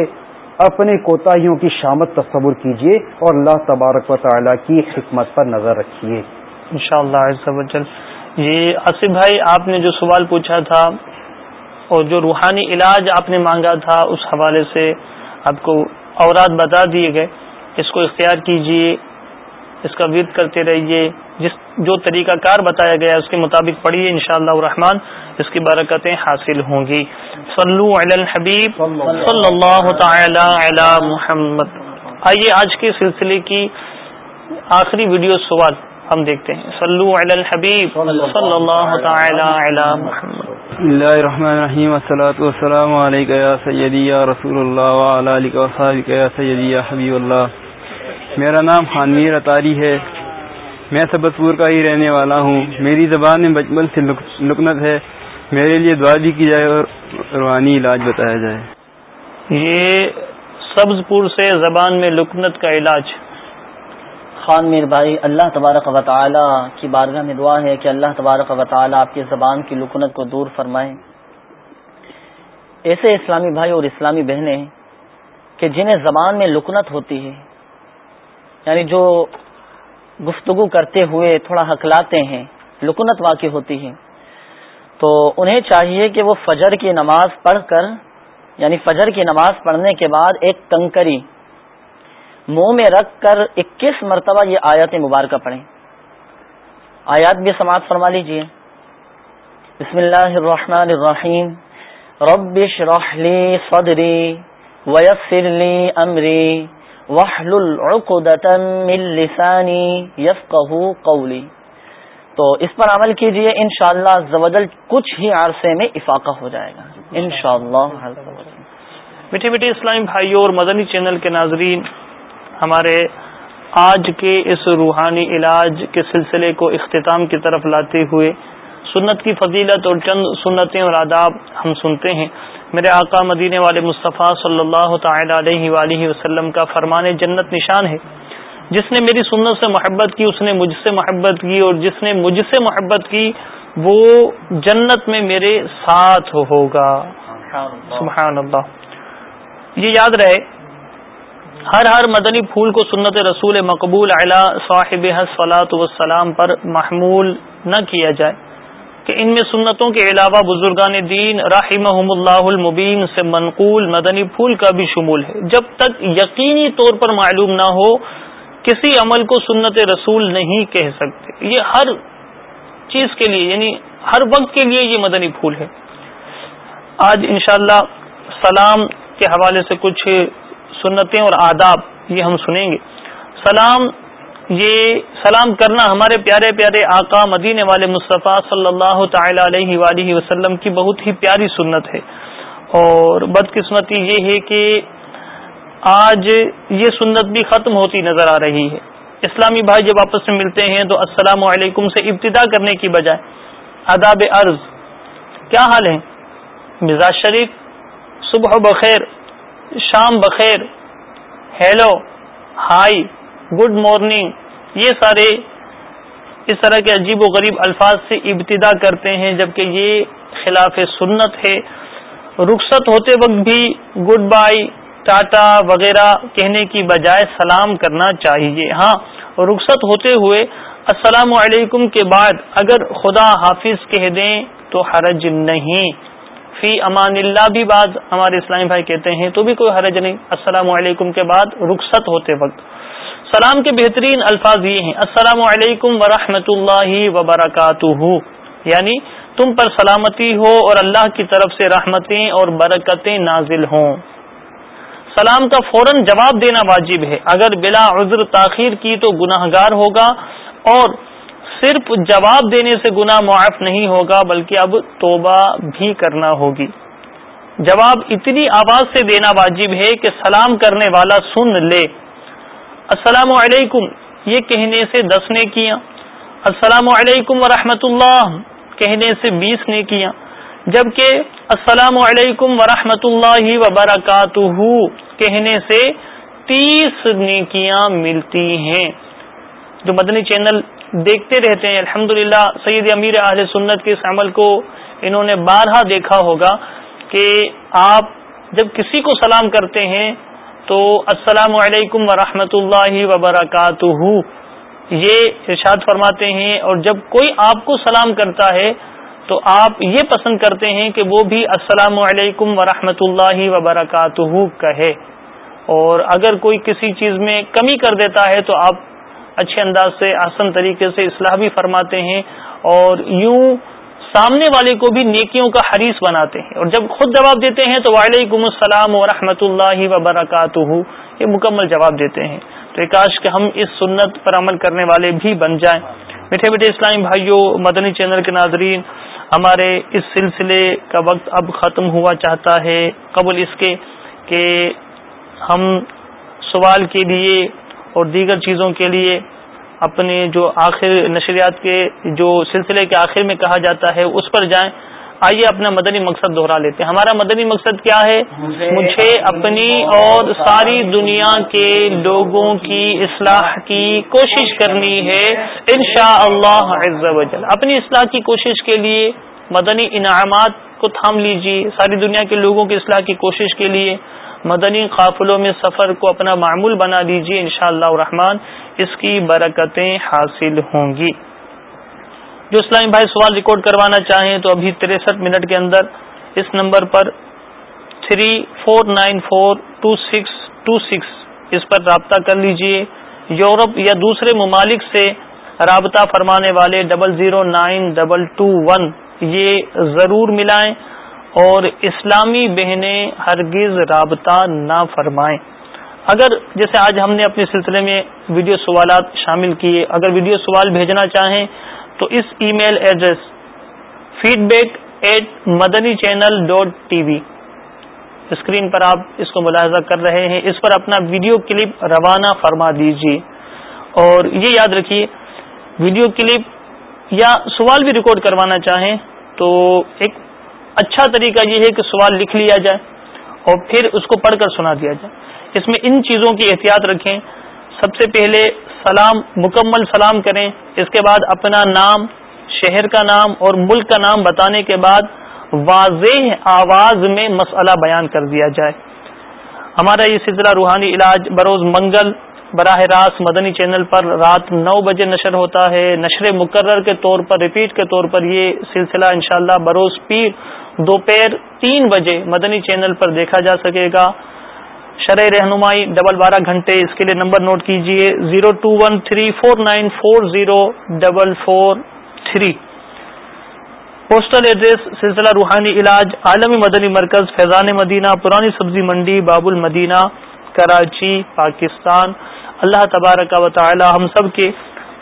Speaker 5: اپنے کوتاہیوں کی شامت تصور کیجیے اور اللہ تبارک و تعالیٰ کی حکمت پر نظر رکھیے۔
Speaker 1: انشاءاللہ شاء اللہ یہ آصف بھائی آپ نے جو سوال پوچھا تھا اور جو روحانی علاج آپ نے مانگا تھا اس حوالے سے آپ کو اوراد بتا دیے گئے، اس کو اختیار کیجیے اس کا ورد کرتے رہیے، جس جو طریقہ کار بتایا گیا اس کے مطابق پڑھیے انشاءاللہ اللہ الرحمن، اس کی برکتیں حاصل ہوں گی۔ صلو علی الحبیب صلی اللہ تعالی علی محمد۔ آئیے آج کے سلسلے کی آخری ویڈیو سوال ہم دیکھتے ہیں۔ صلو علی الحبیب صلی اللہ تعالی علی محمد۔
Speaker 9: اللہ الرحمن الرحیم والصلاة والسلام علیکہ یا سیدی یا رسول اللہ وعلا علیکہ وصحابکہ یا سیدی یا حبیب اللہ۔ میرا نام خانمیر اتاری ہے۔ میں سبتپور کا ہی رہنے والا ہوں۔ میری زبان میں بچپن سے لکنت ہے۔ میرے لیے دعا بھی کی جائے اور روحانی علاج بتایا جائے۔
Speaker 1: یہ سبز پور سے زبان میں لکنت کا علاج۔
Speaker 2: خان میر بھائی، اللہ تبارک و تعالی کی بارگاہ میں دعا ہے کہ اللہ تبارک و تعالی آپ کی زبان کی لکنت کو دور فرمائے۔ ایسے اسلامی بھائی اور اسلامی بہنیں کہ جنہیں زبان میں لکنت ہوتی ہے یعنی جو گفتگو کرتے ہوئے تھوڑا ہکلاتے ہیں، لکنت واقع ہوتی ہے۔ تو انہیں چاہیے کہ وہ فجر کی نماز پڑھ کر یعنی فجر کی نماز پڑھنے کے بعد ایک کنکری منہ میں رکھ کر اکیس مرتبہ یہ آیات مبارکہ پڑھیں۔ آیات بھی سماعت فرما لیجیے بسم اللہ الرحمن الرحیم۔ ربش رحلی صدری ویسر لی امری۔ وحل من لسانی یفقہ قولی۔ تو اس پر عمل کیجیے انشاءاللہ شاء اللہ کچھ ہی عرصے میں افاقہ ہو جائے گا۔ انشاءاللہ۔
Speaker 1: میٹھے میٹھے اسلامی بھائیوں اور مدنی چینل کے ناظرین ہمارے آج کے اس روحانی علاج کے سلسلے کو اختتام کی طرف لاتے ہوئے سنت کی فضیلت اور چند سنتیں اور آداب ہم سنتے ہیں۔ میرے آقا مدینے والے مصطفیٰ صلی اللہ تعالی علیہ وآلہ وسلم کا فرمان جنت نشان ہے۔ جس نے میری سنت سے محبت کی اس نے مجھ سے محبت کی اور جس نے مجھ سے محبت کی وہ جنت میں میرے ساتھ ہوگا۔ سبحان اللہ۔ یہ یاد رہے ہر ہر مدنی پھول کو سنت رسول مقبول اعلی صاحب صلاحت وسلام پر محمول نہ کیا جائے کہ ان میں سنتوں کے علاوہ بزرگان دین رحمہم اللہ المبین سے منقول مدنی پھول کا بھی شمول ہے۔ جب تک یقینی طور پر معلوم نہ ہو، کسی عمل کو سنت رسول نہیں کہہ سکتے۔ یہ ہر چیز کے لیے یعنی ہر وقت کے لیے یہ مدنی پھول ہے۔ آج انشاءاللہ سلام کے حوالے سے کچھ سنتیں اور آداب، یہ ہم سنیں گے۔ سلام، یہ سلام کرنا ہمارے پیارے پیارے آقا مدینے والے مصطفیٰ صلی اللہ تعالی علیہ وآلہ وسلم کی بہت ہی پیاری سنت ہے۔ اور بدقسمتی یہ ہے کہ آج یہ سنت بھی ختم ہوتی نظر آ رہی ہے۔ اسلامی بھائی جب آپس میں ملتے ہیں تو السلام علیکم سے ابتدا کرنے کی بجائے آداب عرض، کیا حال ہے مزاج شریف، صبح بخیر۔ شام بخیر، ہیلو، ہائی، گڈ مارننگ یہ سارے اس طرح کے عجیب و غریب الفاظ سے ابتدا کرتے ہیں، جبکہ یہ خلاف سنت ہے۔ رخصت ہوتے وقت بھی گڈ بائی ٹاٹا وغیرہ کہنے کی بجائے سلام کرنا چاہیے۔ ہاں رخصت ہوتے ہوئے السلام علیکم کے بعد اگر خدا حافظ کہہ دیں تو حرج نہیں۔ فی امان اللہ بھی بعد ہمارے اسلامی بھائی کہتے ہیں، تو بھی کوئی حرج نہیں۔ السلام علیکم کے بعد رخصت ہوتے وقت۔ سلام کے بہترین الفاظ یہ ہیں، السلام علیکم ورحمۃ اللہ وبرکاتہ۔ یعنی تم پر سلامتی ہو اور اللہ کی طرف سے رحمتیں اور برکتیں نازل ہوں۔ سلام کا فوراً جواب دینا واجب ہے۔ اگر بلا عذر تاخیر کی تو گناہ گار ہوگا اور صرف جواب دینے سے گناہ معاف نہیں ہوگا، بلکہ اب توبہ بھی کرنا ہوگی۔ جواب اتنی آواز سے دینا واجب ہے کہ سلام کرنے والا سن لے۔ السلام علیکم، یہ کہنے سے دس نے کیا السلام علیکم ورحمۃ اللہ کہنے سے بیس نے کیا جبکہ السلام علیکم ورحمۃ اللہ وبرکاتہ کہنے سے تیس نیکیاں ملتی ہیں۔ جو مدنی چینل دیکھتے رہتے ہیں۔ الحمد سید امیر اہل سنت کے اس عمل کو انہوں نے بارہا دیکھا ہوگا کہ آپ جب کسی کو سلام کرتے ہیں تو السلام علیکم ورحمۃ اللہ وبرکاتہ یہ ارشاد فرماتے ہیں، اور جب کوئی آپ کو سلام کرتا ہے تو آپ یہ پسند کرتے ہیں کہ وہ بھی السلام علیکم ورحمۃ اللہ وبرکاتہ کہے۔ اور اگر کوئی کسی چیز میں کمی کر دیتا ہے تو آپ اچھے انداز سے، آسن طریقے سے اصلاح بھی فرماتے ہیں اور یوں سامنے والے کو بھی نیکیوں کا حریث بناتے ہیں۔ اور جب خود جواب دیتے ہیں تو وعلیکم السلام ورحمۃ اللہ وبرکاتہ، یہ مکمل جواب دیتے ہیں۔ تو کاش کہ ہم اس سنت پر عمل کرنے والے بھی بن جائیں۔ میٹھے میٹھے اسلامی بھائیوں مدنی چینل کے ناظرین، ہمارے اس سلسلے کا وقت اب ختم ہوا چاہتا ہے۔ قبل اس کے کہ ہم سوال کے لیے اور دیگر چیزوں کے لیے اپنے جو آخر نشریات کے جو سلسلے کے آخر میں کہا جاتا ہے اس پر جائیں۔ آئیے اپنا مدنی مقصد دوہرا لیتے ہیں۔ ہمارا مدنی مقصد کیا ہے؟ مجھے اپنی اور ساری دنیا کے لوگوں کی اصلاح کی کوشش کرنی ہے انشاء اللہ اپنی اصلاح کی کوشش کے لیے مدنی انعامات کو تھام لیجیے ساری دنیا کے لوگوں کی اصلاح کی کوشش کے لیے۔ مدنی قافلوں میں سفر کو اپنا معمول بنا دیجیے ان شاء اللہ رحمان اس کی برکتیں حاصل ہوں گی۔ جو اسلامی بھائی سوال ریکارڈ کروانا چاہیں تو ابھی تریسٹھ منٹ کے اندر اس نمبر پر three four nine four two six two six اس پر رابطہ کر لیجیے۔ یورپ یا دوسرے ممالک سے رابطہ فرمانے والے double zero nine double two one یہ ضرور ملائیں۔ اور اسلامی بہنیں ہرگز رابطہ نہ فرمائیں۔ اگر جیسے آج ہم نے اپنے سلسلے میں ویڈیو سوالات شامل کیے، اگر ویڈیو سوال بھیجنا چاہیں تو اس email address feedback at Madani channel dot T V screen پر آپ اس کو ملاحظہ کر رہے ہیں۔ اس پر اپنا ویڈیو کلپ روانہ فرما دیجیے۔ اور یہ یاد رکھیے، ویڈیو کلپ یا سوال بھی ریکارڈ کروانا چاہیں تو ایک اچھا طریقہ یہ ہے کہ سوال لکھ لیا جائے اور پھر اس کو پڑھ کر سنا دیا جائے۔ اس میں ان چیزوں کی احتیاط رکھیں۔ سب سے پہلے سلام، مکمل سلام کریں۔ اس کے بعد اپنا نام، شہر کا نام اور ملک کا نام بتانے کے بعد واضح آواز میں مسئلہ بیان کر دیا جائے۔ ہمارا یہ سلسلہ روحانی علاج بروز منگل براہ راست مدنی چینل پر رات نو بجے نشر ہوتا ہے۔ نشر مقرر کے طور پر، ریپیٹ کے طور پر یہ سلسلہ انشاءاللہ بروز پیر دوپہر تین بجے مدنی چینل پر دیکھا جا سکے گا۔ شرح رہنمائی ڈبل بارہ گھنٹے، اس کے لیے نمبر نوٹ کیجیے۔ Zero two one three four nine four zero double four three. Postal address, سلسلہ روحانی علاج، عالمی مدنی مرکز، فیضان مدینہ، پرانی سبزی منڈی باب المدینہ کراچی، پاکستان۔ اللہ تبارک و تعالی ہم سب کے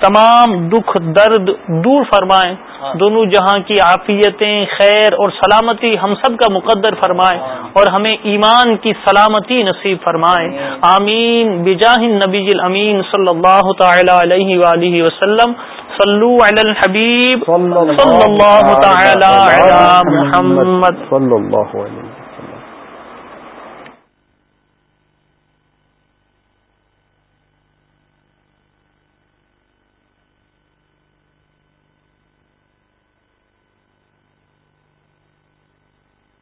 Speaker 1: تمام دکھ درد دور فرمائیں دونوں جہاں کی عافیتیں خیر اور سلامتی ہم سب کا مقدر فرمائے اور ہمیں ایمان کی سلامتی نصیب فرمائے آمین۔ بجاہ نبی الامین صلی اللہ تعالی علیہ وآلہ وسلم۔ صلو علی الحبیب۔ صلی اللہ تعالی علی محمد۔ صلی اللہ علیہ